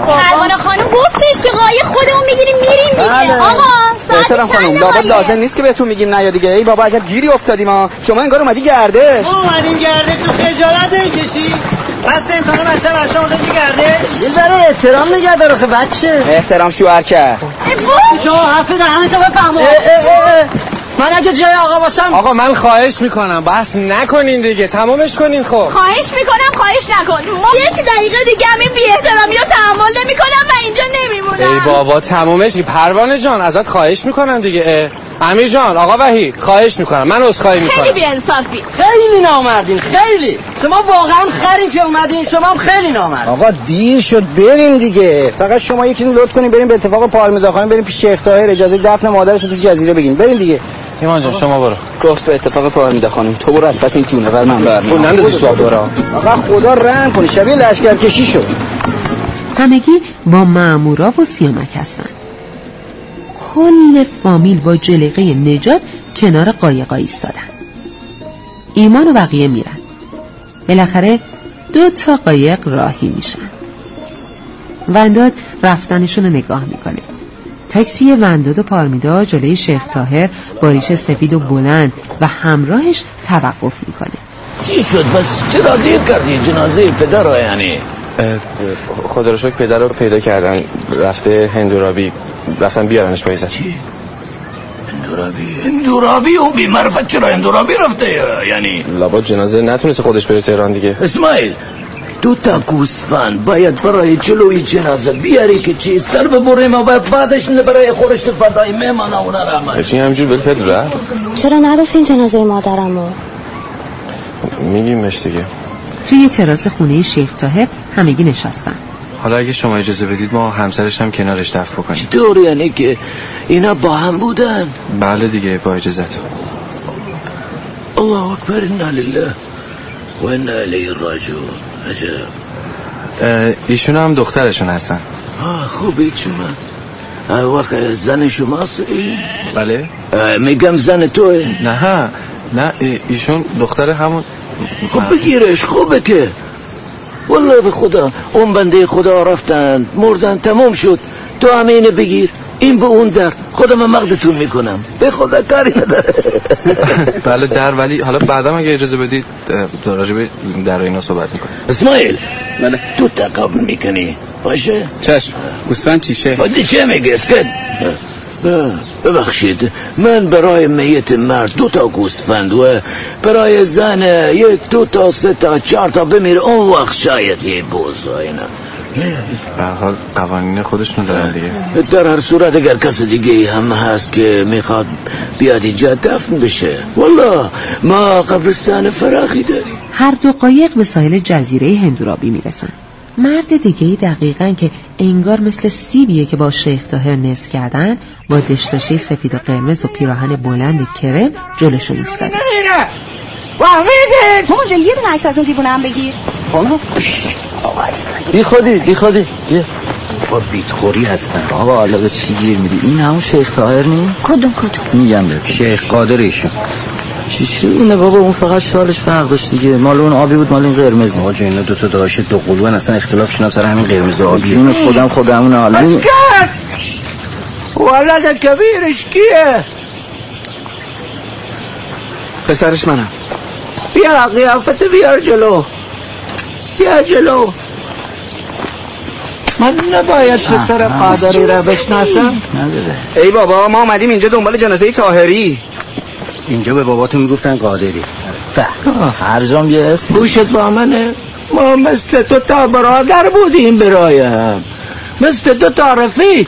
پروانه خانم گفتش که قایق خودمون می‌گیریم میریم دیگه. بله. آقا ساعت خانم لابد قایق؟ لازم نیست که بهتون میگیم نه یا دیگه. ای بابا عجب گیری افتادیم ما شما انگار اومدی گردش. ما اومدیم گردش رو خجالت نمی‌کشی پس امکان بچه بچه اومده گردش یه ذره احترام نگه داره خب بچه. احترام شوهر کرد تو حرف در همه تو بفهم من اگه جای آقا باشم آقا من خواهش می‌کنم. بس نکنین دیگه. تمامش کنین خب. خواهش می‌کنم خواهش نکن. ما یک دقیقه دیگه همین بی احترامی رو تحمل نمی‌کنم و اینجا نمیمونم. ای بابا تمامش پروانه جان ازت خواهش می‌کنم دیگه. اه. امیر جان آقا وحید خواهش می‌کنم. من عذرخواهی خیلی می‌کنم. بی انصافی خیلی نامردین خیلی. شما واقعا خرین که اومدین شما هم خیلی نامرد آقا دیر شد بریم دیگه. فقط شما یکی لطف کنین بریم به اتفاق پارمیدا خانم بریم پیش شیخ طاهر. اجازه دفن مادرش رو تو جزیره بگین. بریم دیگه. ایمان جان شما برو. گفت به اتفاق پارمیده خانم. تو برو از پس این جونور من خب برمیام. نندازی تو آب آقا خدا رحم کنه شبیه لشکرکشی شد. همگی با مامورا و سیامک هستن کل فامیل با جلیقه نجات کنار قایقا ایستادن. ایمان و بقیه میرن. بالاخره دو تا قایق راهی میشن. ونداد رفتنشون رو نگاه می‌کنه. تاکسی ونداد و پارمیدا جلوی شیخ تاهر با ریش سفید و بلند و همراهش توقف می‌کنه. چی شد؟ بس چرا دیر کردی؟ جنازه پدر رو یعنی؟ خدا رو شکر پدر رو پیدا کردن. رفته هندورابی رفتن بیارنش پاییزن اندورابی. اندورابی؟ اون بی معرفت چرا اندورابی رفته؟ یعنی لابا جنازه نتونسته خودش بره تهران دیگه. اسماعیل دو تا گوسفند باید برای جلوی جنازه بیاری که چی؟ سر ببریم و بعدش برای خورش فدای مهمان اونا را عمل. چی همجور بل پدر چرا نگفتین جنازه مادرمو؟ میگیمش دیگه. توی تراس خونه شیخ تاهر همگی نشستن. حالا اگه شما اجازه بدید ما همسرش هم کنارش دفن بکنیم. دور یعنی که اینا با هم بودن؟ بله دیگه با اجازت. الله اکبر انا لله و این علی راجو عجب. ایشون هم دخترشون هستن. آه چون من وقت زن شماست؟ بله. میگم زن توه. نه نه ایشون دختر همون خب بگیرش خوبه که. والله به خدا اون بنده خدا رفتن مردن تموم شد. تو همینه بگیر این به اون در. خودم مقدتون می‌کنم. به خدا کاری نداره. <laughs> بله در ولی حالا بعدم اگه اجازه بدید راجع به در اینا صحبت می‌کنم اسماعیل بله. تو تقابل می‌کنی باشه؟ چشم. گوسفند چیشه چه میگه اسکت. ببخشید من برای میت مرد دو تا گوسفند و برای زن یک دو تا سه تا چهار تا بمیره اون وقت شاید یه بوز اینا. به حال قوانین خودشون دارن دیگه. در هر صورت اگر کس دیگه هم هست که می‌خواد بیاد اینجا دفن بشه. والله ما قبرستان فراخی داریم. هر دو قایق به ساحل جزیره هندورابی می‌رسن. مرد دیگه دقیقا که انگار مثل سیبیه که با شیخ تاهر نصف کردن با دشتاشه سفید و قرمز و پیراهن بلند کرم جلوشون ایستاده. وحمیده مامان جان یه دونه عکس از اون دیوونه هم بگیر. بی خودی بی خودی. یه. با بیتخوری هستن. آقا حالا چی گیر میدی؟ این همون شیخ تاهر نی؟ کدوم کدوم؟ میگم به شیخ قادر ایشون. چی شونه بابا؟ اون فقط شالش فرق داشت دیگه. مال اون آبی بود مال این قرمز. آقا اینا دو تا داش دو قلوان اصلا اختلافشون سر همین قرمز آبی. جون خودم خودمون حالا اسکت ولد کبیرش کیه؟ پسرش منم. بیا قیافت بیار جلو. بیا جلو. من نباید پسر قادری را بشناسم. نداره. ای بابا ما آمدیم اینجا دنبال جنازه تاهری اینجا به باباتون می‌گفتن قادری. هر جام یه اسم. گوشت با منه. ما مثل تو تا برادر بودیم برایم. مثل تو تا رفیق.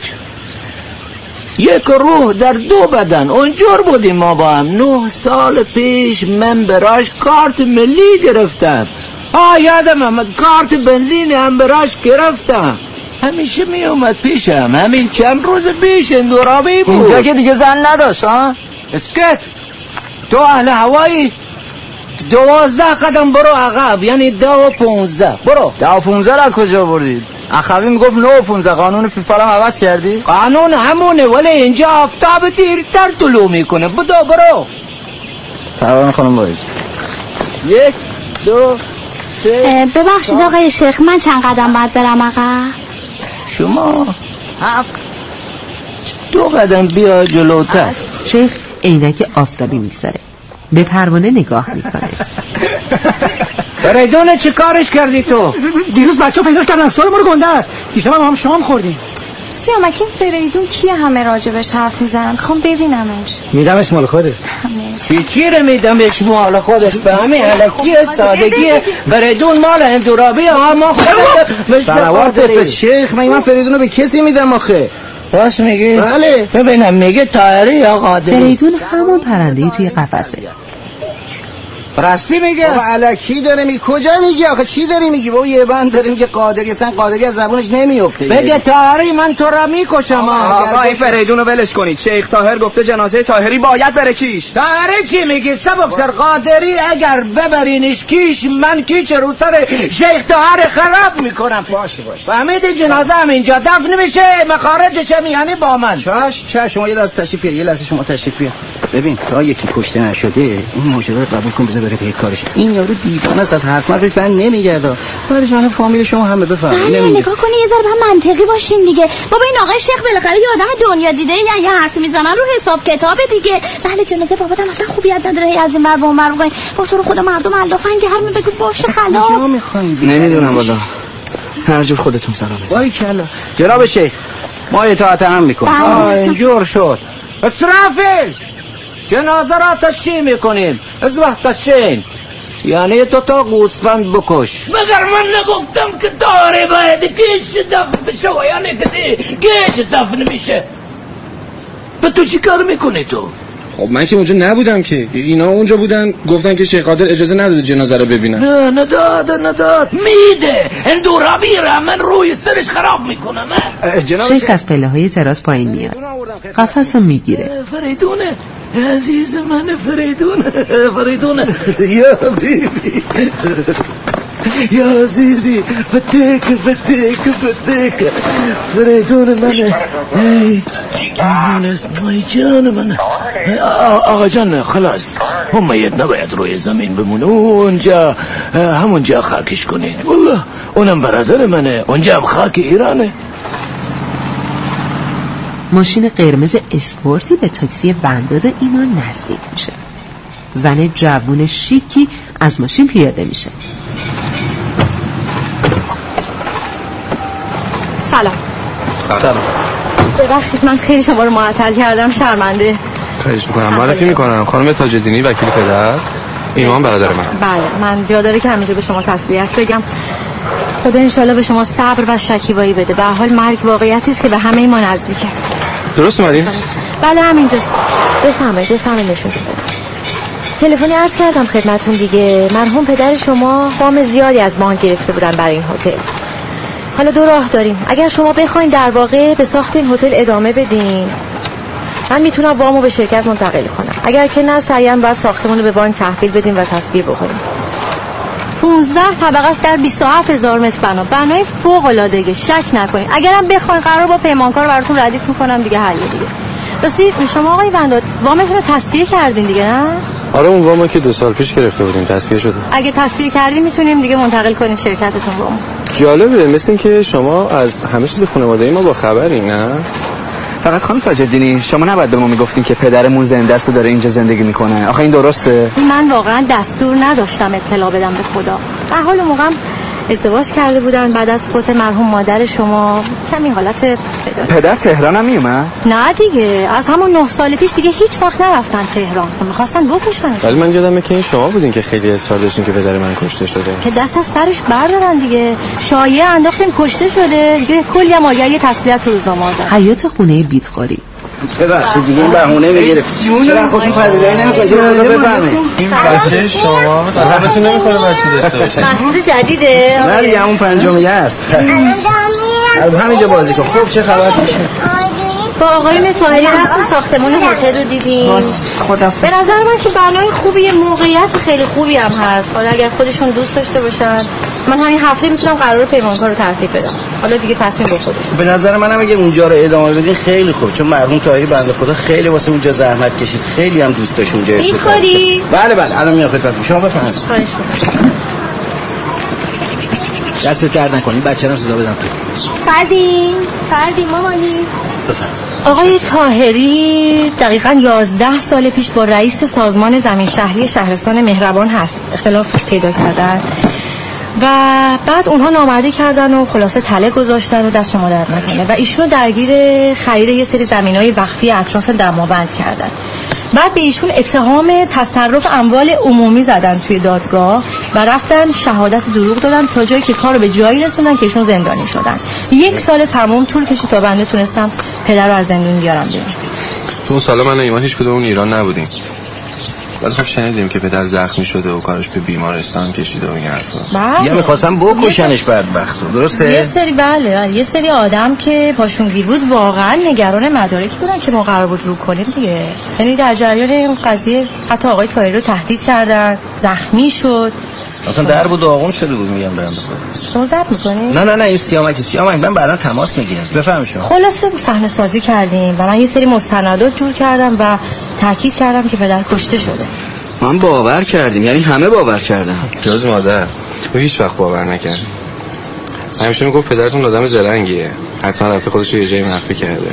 یک روح در دو بدن. اونجور بودیم ما با هم. نه سال پیش من براش کارت ملی گرفتم. آه یادم آمد. کارت بنزین هم براش گرفتم. همیشه می اومد پیشم. همین چند روز پیش اندورابی بود. اینجا که دیگه زن نداشت ها اسکت. تو اهل هوایی دوازده قدم برو عقب یعنی دو و پونزده. برو. دو و پونزده را کجا بردید اخوی می‌گفت نو و پونزده قانون فیفا هم عوض کردی؟ قانون همونه ولی اینجا آفتاب دیرتر طلوع می‌کنه. بدو برو. پروانه خانم باید یک دو سه. ببخشید آقای شیخ من چند قدم باید برم عقب شما دو قدم بیا جلوتر. شیخ عینک آفتابی می‌گذاره به پروانه نگاه می‌کنه. فریدون <laughs> چه کارش کردی تو؟ دیروز بچه ها پیداش کردن استور ما رو گنده است. دیشب هم هم شام خوردیم. سیامک این فریدون کیه همه راجبش حرف می‌زنن؟ خوام ببینمش. میدمش مال خوده چی چی رو میدمش مال خودش به همین علکی سادگی. فریدون مال اندورابی ها ما خودش سلوات به شیخ من من فریدون رو به کسی میدم آخه. راست میگی؟ بله. ببینم میگه تایری یا قادری. فریدون همون پرنده توی قفسه. راستی میگه؟ بابا علکی داره میگه؟ کجا میگی آخه؟ چی داری میگی؟ بابا یه بند داره میگه قادری اصلا قادری از زبونش نمیفته بگه تایری من تو را می‌کشم آقا این فریدون رو ولش کنید. شیخ تاهر گفته جنازه تاهری باید بره کیش. تایری چی میگی؟ سبب سر قادری اگر ببرینش کیش من کیش رو سر شیخ تاهر خراب می‌کنم. باشه باشه. فهمیدی جنازه هم اینجا دفن میشه؟ مخارجش هم یعنی با من. چش چش شما یه لحظه تشریف یه لحظه شما تشریف ببین تا یکی کشته نشده این ماجرا رو قبول کن بذار بره پی کارش. این یارو دیوانه است از حرف حرفش بند نمیگرده. بعدش من فامیل شما همه بفهمید بله نگاه کنی یه ذره هم منطقی باشین دیگه. بابا این آقای شیخ بالاخره یه آدم دنیا دیده یا یه حرفی می‌زنن رو حساب کتاب دیگه. بله جنازه بابا اصلا خوبیت نداره. هی از این ور به اون ور بگین با تو رو خدا مردم علافن گرم بگو باشه خلاص کجا می‌خواین نمی‌دونم والا هر جور خودتون سلام وای کلا. جناب شیخ ما اطاعت هم می‌کنیم. آه اینجور شد. اسرافیل جنازه را تشییع می‌کنیم. از وقت تشیین یعنی تو تا گوسفند بکش. مگر من نگفتم که داره باید گیش دفن بشه و یعنی که گیش دفن میشه. به تو چی کار می‌کنی تو؟ خب من که اونجا نبودم که. اینا اونجا بودن گفتن که شیخ قادر اجازه نداده جنازه رو ببینن. نه نداد نداد. میده. اندورابی را من روی سرش خراب می‌کنم شیخ از پله های تراس پایین میاد. قفص رو می‌گیره. فریدونه. عزیز من فریدون فریدون. یا بیبی. یا عزیزی فتک فتک فتک فریدون من. اسم جان من. آقا جان خلاص. هم میت نباید روی زمین بمونه. اونجا همونجا خاکش کنید. والله اونم برادر منه. اونجا هم خاک ایرانه. ماشین قرمز اسپورتی به تاکسی ونداد ایمان نزدیک میشه. زن جوون شیکی از ماشین پیاده میشه. سلام. سلام. ببخشید من خیلی شما رو معطل کردم شرمنده. خواهش می‌کنم. معرفی می‌کنم. خانم تاجدینی وکیل پدر. ایمان برادر من. بله من جا داره که همینجا به شما تسلیت بگم. خدا انشالله به شما صبر و شکیبایی بده. به هر حال مرگ واقعیتی است که به همه ما نزدیکه. درست اومدین؟ بله همینجاست. بفهمه بفهمه نشون. تلفنی عرض کردم خدمتون دیگه. مرحوم پدر شما وام زیادی از بانک گرفته بودن برای این هتل. حالا دو راه داریم. اگر شما بخواین در واقع به ساخت این هتل ادامه بدین من می‌تونم وامو به شرکت منتقل کنم. اگر که نه سعیم باید ساختمون رو به بانک تحویل بدیم و تصویر بکنیم. 15 طبقه است در 27 هزار متر بنا. بنای فوق العاده شک نکنید. اگرم بخواین قرار با پیمانکار براتون ردیف می‌کنم دیگه حل دیگه. راستی شما آقای بنداد وامتون رو تصویر کردین دیگه نه؟ آره اون وامو که دو سال پیش گرفته بودیم تصفیه شده. اگه تصویر کردین می‌تونیم دیگه منتقل کنیم شرکتتون وام جالبه مثل اینکه شما از همه چیز خانوادگی ما با خبری نه؟ فقط خانم تاجدینی شما نباید به ما می‌گفتین که پدرمون زنده است و داره اینجا زندگی می‌کنه. آخه این درسته؟ من واقعا دستور نداشتم اطلاع بدم به خدا. در حال موقعم ازدواج کرده بودن بعد از فوت مرحوم مادر شما. کمی حالت کرد. پدر تهران هم میومد؟ نه دیگه. از همون نه سال پیش دیگه هیچ وقت نرفتن تهران. می‌خواستن بکشن ولی من یادمه که این شما بودین که خیلی اصرار داشتین که پدر من کشته شده. که دست از سرش بردارن دیگه. شایعه انداختیم کشته شده. دیگه کلی هم آگهی تسلیت روزنامه حیات خونه بیدخواری ببخشید دیگه این بهونه می‌گرفت. چرا خودتون پذیرایی نمی‌کنید؟ خدا بفرمایید این بچه شما تصورتون نمی‌کنه بچه داشته باشه. جدیده. نه دیگه همون پنجمی هست. همینجا بازی کن. خب چه خبر؟ میشه با آقای متاهری رفتیم ساختمون هتل رو دیدیم. به نظر من که بنای خوبیه موقعیت خیلی خوبی هم هست. حالا اگر خودشون دوست داشته باشن من همین هفته می‌تونم قرار پیمانکار رو ترتیب بدم. حالا دیگه تصمیم به خودشون. به نظر منم اگه اونجا رو ادامه بدین خیلی خوب. چون مرحوم طاهری بنده خدا خیلی واسه اونجا زحمت کشید. خیلی هم دوست داشت اونجا می‌خوری؟ بله بله. الان میام خدمتتون. شما بفرمایید. دست درد نکنین بچه رو صدا بدم تو. فردی فردی مامانی. آقای تاهری دقیقا یازده سال پیش با رئیس سازمان زمین شهری شهرستان مهربان هست. اختلاف پیدا کردن. و بعد اونها نامردی کردن و خلاصه تله گذاشتن و دست شما درد نکنه. و ایشونو درگیر خرید یه سری زمین های وقفی اطراف دماوند کردن. بعد به ایشون اتهام تصرف اموال عمومی زدن توی دادگاه و رفتن شهادت دروغ دادن تا جایی که کار رو به جایی رسوندن که ایشون زندانی شدن. یک سال تمام طول کشید تا بنده تونستم پدر رو از زندون بیارم بیرون. تو اون سالا من و ایمان هیچ کدوم ایران نبودیم. ولی خب شنیدیم که پدر زخمی شده و کارش به بیمارستان کشیده و این حرفا. بله. یا می‌خواستم بکشنش بدبختو یه درسته؟ سری بله, بله. یه سری آدم که پاشون گیر بود واقعا نگران مدارکی بودن که ما قرار بود رو کنیم دیگه. یعنی در جریان این قضیه حتی آقای تایری رو تهدید کردن زخمی شد. اصلا در بود داغون شده بود میگم برم بخور شما ضبط می‌کنی؟ نه نه نه این سیامک سیامک. من بعدا تماس می‌گیرم. بفهم شما. خلاصه صحنه سازی کردیم و من یه سری مستندات جور کردم و تاکید کردم که پدر کشته شده. من باور کردیم یعنی همه باور کردن. جز مادر. او هیچ وقت باور نکرد. همیشه می‌گفت پدرتون آدم زرنگیه. حتما رفته خودش رو یه جایی مخفی کرده.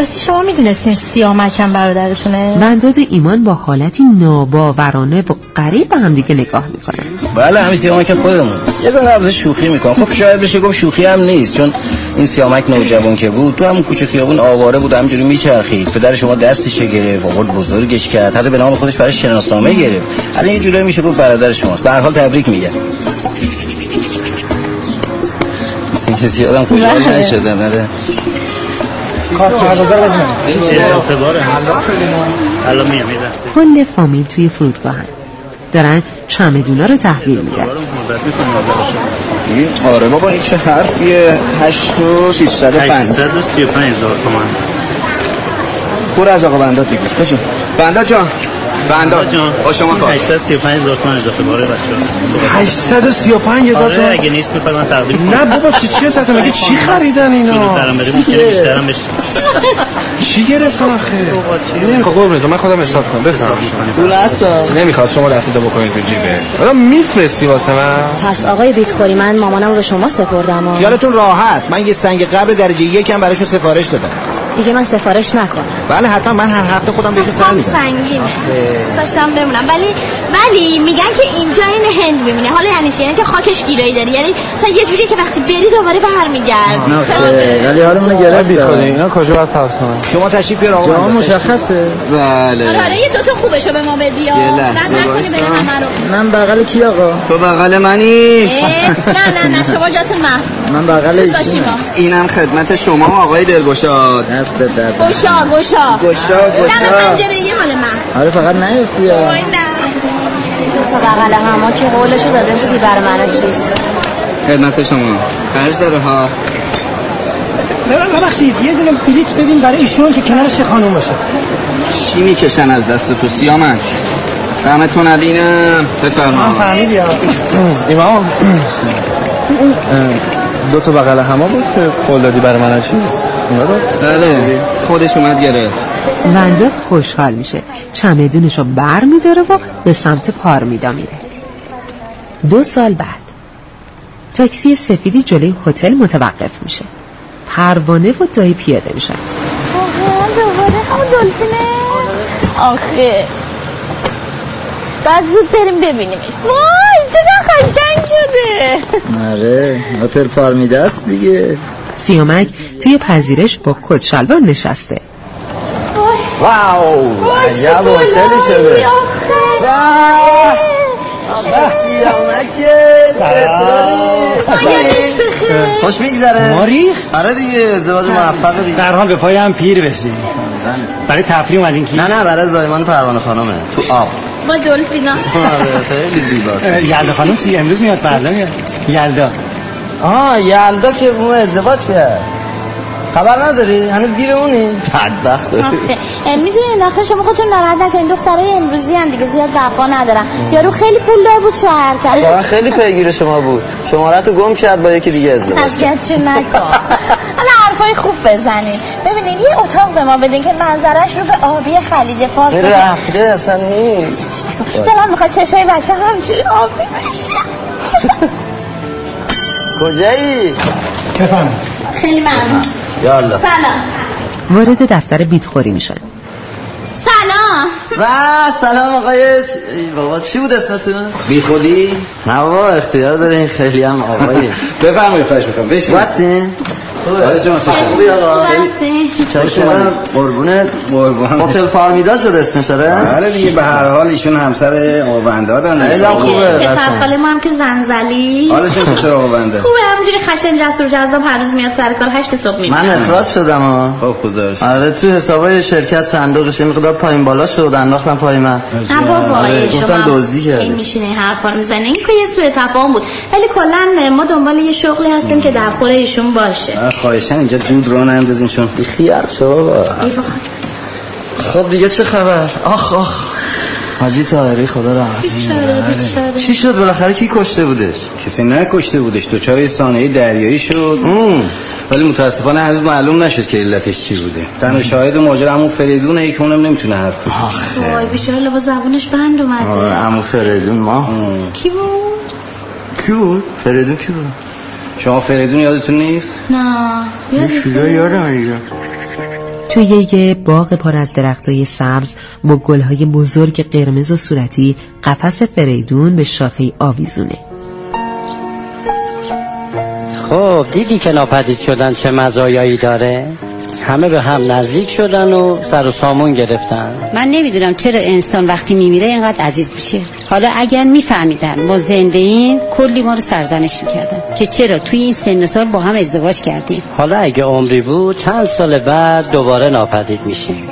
راستی شما می‌دونستین سیامک هم برادرتونه؟ بنداد و ایمان با حالتی ناباورانه و غریب به هم دیگه نگاه می‌کنن بله همین سیامک خودمون. یه ذره البته شوخی می‌کنم. خب شاید بشه گفت شوخی هم نیست چون این سیامک نوجوان که بود تو همون کوچه خیابون آواره بود همجوری میچرخید. پدر شما دستش گرفت آورد بزرگش کرد حتی به نام خودش برای شناسنامه گرفت. الان یه جورایی میشه گفت برادر شماست. به هر حال تبریک میگم. مثل کسی آدم خوشحال بله. نشده کل فامیل توی فرودگاهن دارن چمدونا رو تحویل میدن. آره بابا این چه حرفیه؟ هشت و 650 835 هزار تومن برو از آقا بنداد بگو بجون. بنداد جان. بنداد جان با شما کار. 835 هزار تومان اضافه باره بچه‌ها 835 هزار آره تومان اگه نیست می‌خوای من تقدیم کنم. نه بابا چی چی هستن مگه چی خریدن اینا؟ جلوترم بری ممکنه بیشترم بشه. چی گرفتن آخه؟ نمی‌خواد. قربونت من خودم حساب کنم. بفهم پول هستا نمی‌خواد. شما دستتو بکنید تو جیبه. حالا میفرستی واسه من؟ پس آقای بیتخوری من مامانم رو به شما سپردم و خیالتون راحت. من یه سنگ قبر درجه یکم براشون سفارش دادم. دیگه من سفارش نکنم. بله حتما. من هر هفته خودم بهشون سر می‌زنم سنگینه داشتم بمونم. ولی ولی میگن که اینجا این هند می‌بینه. حالا یعنی چی؟ یعنی که خاکش گیرایی داری یعنی مثلا یه جوریه که وقتی بری دوباره برمیگرد ولی حالمون گرفت بی خودی اینا کجا باید پاس کنم شما تشریف بیار آقا. مشخصه. بله. آره یه دوتا خوبشو به ما بدی. من بغل کی آقا؟ تو بغل منی. نه نه نه شما جاتون محفوظ من بغل. اینم خدمت شما آقای دلگشاد. دست در گشا گشا. گشا. دم گشا. پنجره یه مال من. آره فقط نیفتی یا؟ وای نه هما که قولشو داده بودی برای من چیست؟ خدمت شما. خرج داره ها. ببخشید یه دونه بلیت بدین برای ایشون که کنار شیخ خانوم باشه. چی می‌کشن از دست تو سیامک دمتون نبینم من بفرما. فهمیدی ها ایمان دو تا بغل هما بود که قول دادی برای من چیز؟ بله. خودش اومد گرفت. ونداد خوشحال میشه. چمدونش رو بر میداره و به سمت پارمیدا میره دو سال بعد تاکسی سفیدی جلوی هتل متوقف میشه. پروانه و دایی پیاده میشن. دوباره همون دلفینه. آخه. بعد زود بریم ببینیم وای! چقدر قشنگ شده. آره هتل پارمیده است دیگه. سیامک توی پذیرش با کت شلوار نشسته. واو عجب هتلی شده. خوش میگذره. ماریخ؟ آره دیگه ازدواج موفق دیگه. در حال به پایم پیر بشی برای تفریح اومدین کی نه نه برای زایمان پروانه خانمه. تو آب. با دلفینا آره خیلی زیباست. یلدا خانم چی؟ امروز میاد فردا میاد. یلدا. آه یلدا که اون ازدواج کرد. خبر نداری؟ هنوز گیر اونی؟ بدبخت. می‌دونی آخه شما خودتون ناراحت نکنین. دخترای امروزی هم دیگه زیاد وفا ندارن. یارو خیلی پولدار بود شوهر کرد. خیلی پیگیر شما بود. شماره تو گم کرد با یکی دیگه ازدواج کرد. نکن. <laughs> حالا حرفای خوب بزنین ببینین یه اتاق به ما بدین که منظرش رو به آبی خلیج فارس باشه رفته اصلا نیست. <laughs> دلم می‌خواد چشای بچه همجوری آبی بشه <laughs> کجایی؟ بفهم خیلی ممنون. یالا. سلام. وارد دفتر بیتخوری میشن سلام. و سلام آقای ای بابا چی بود اسمتون؟ بی خودی؟ نه بابا اختیار داره این خیلی هم آقایی. <laughs> بفرمایید خواهش می‌کنم. بشین چای شما قربونت. قربان هتل پارمیدا شده اسمش داره؟ آره دیگه به هر حال ایشون همسر آونده دارن خیلی خوبه پسر ما هم که زنزلی. حالشون چطور آونده <laughs> خوبه همونجوری خشن جسور جذاب هر روز میاد سر کار هشت صبح میاد من افراد شدم ها. خب خدا رو شکر. آره تو حسابای شرکت صندوقش یه مقدار پایین بالا شد انداختم پای من. نه بابا آره، شما دزدی کرده. این میشینه حرفا می‌زنه. این که یه سوء تفاهم بود. ولی کلا ما دنبال یه شغلی هستیم که در خور ایشون باشه. خواهشن اینجا دود رو نندازین چون خیال شو بابا. ای. خب دیگه چه خبر؟ آخ آخ. حاجی تاهری خدا رحمت بیچاره بیچاره. چی شد؟ بالاخره کی کشته بودش؟ کسی نکشته بودش. دوچار یه سانحه دریایی شد. ولی متاسفانه هنوز معلوم نشد که علتش چی بوده. تنها شاهد ماجرا همون فریدونه که اونم نمی‌تونه حرف بزنه. وای بیچاره لبا زبونش بند آره اومده عمو فریدون ما. کی بود؟ کی بود؟ فریدون کی بود؟ شما فریدون یادتون نیست؟ نه؟ یادم دیگه توی یه باغ پر از درختای سبز با گلهای بزرگ قرمز و صورتی قفس فریدون به شاخه آویزونه. خب دیدی که ناپدید شدن چه مزایایی داره؟ همه به هم نزدیک شدن و سر و سامون گرفتن. من نمی‌دونم چرا انسان وقتی میمیره اینقدر عزیز میشه. حالا اگر میفهمیدن ما زنده ایم کلی ما رو سرزنش می‌کردن که چرا توی این سن و سال با هم ازدواج کردیم. حالا اگه عمری بود چند سال بعد دوباره ناپدید میشیم.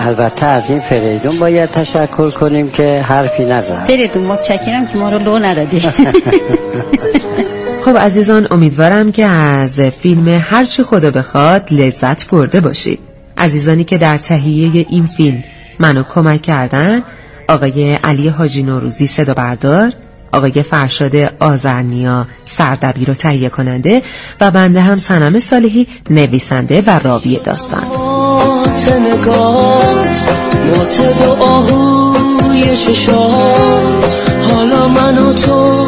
البته از این فریدون باید تشکر کنیم که حرفی نزد. فریدون متشکرم که ما رو لو ندادی. <laughs> خب عزیزان امیدوارم که از فیلم هرچی خدا بخواد لذت برده باشید. عزیزانی که در تهیه این فیلم منو کمک کردن آقای علی حاجی نوروزی صدا بردار آقای فرشاد آزرنیا سردبیر و تهیه کننده و بنده هم سنم صالحی نویسنده و راوی داستان. حالا من و تو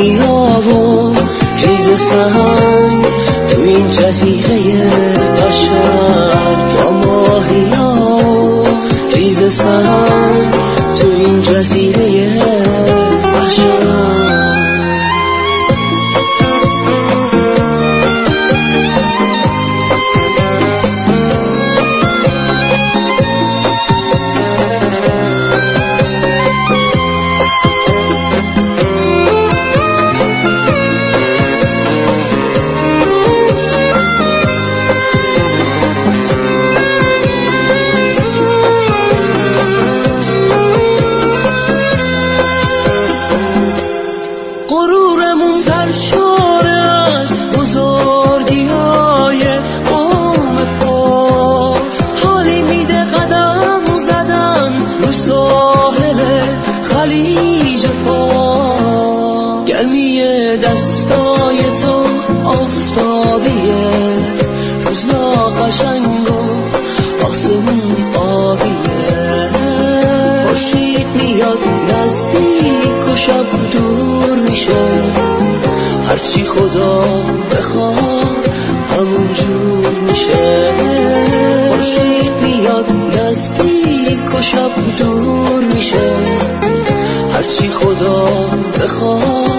و ریز سنگ تو این جزیره قشنگ یا ماهی ها و ریز سنگ تو این جزیره شب دور میشه. هرچی خدا بخواد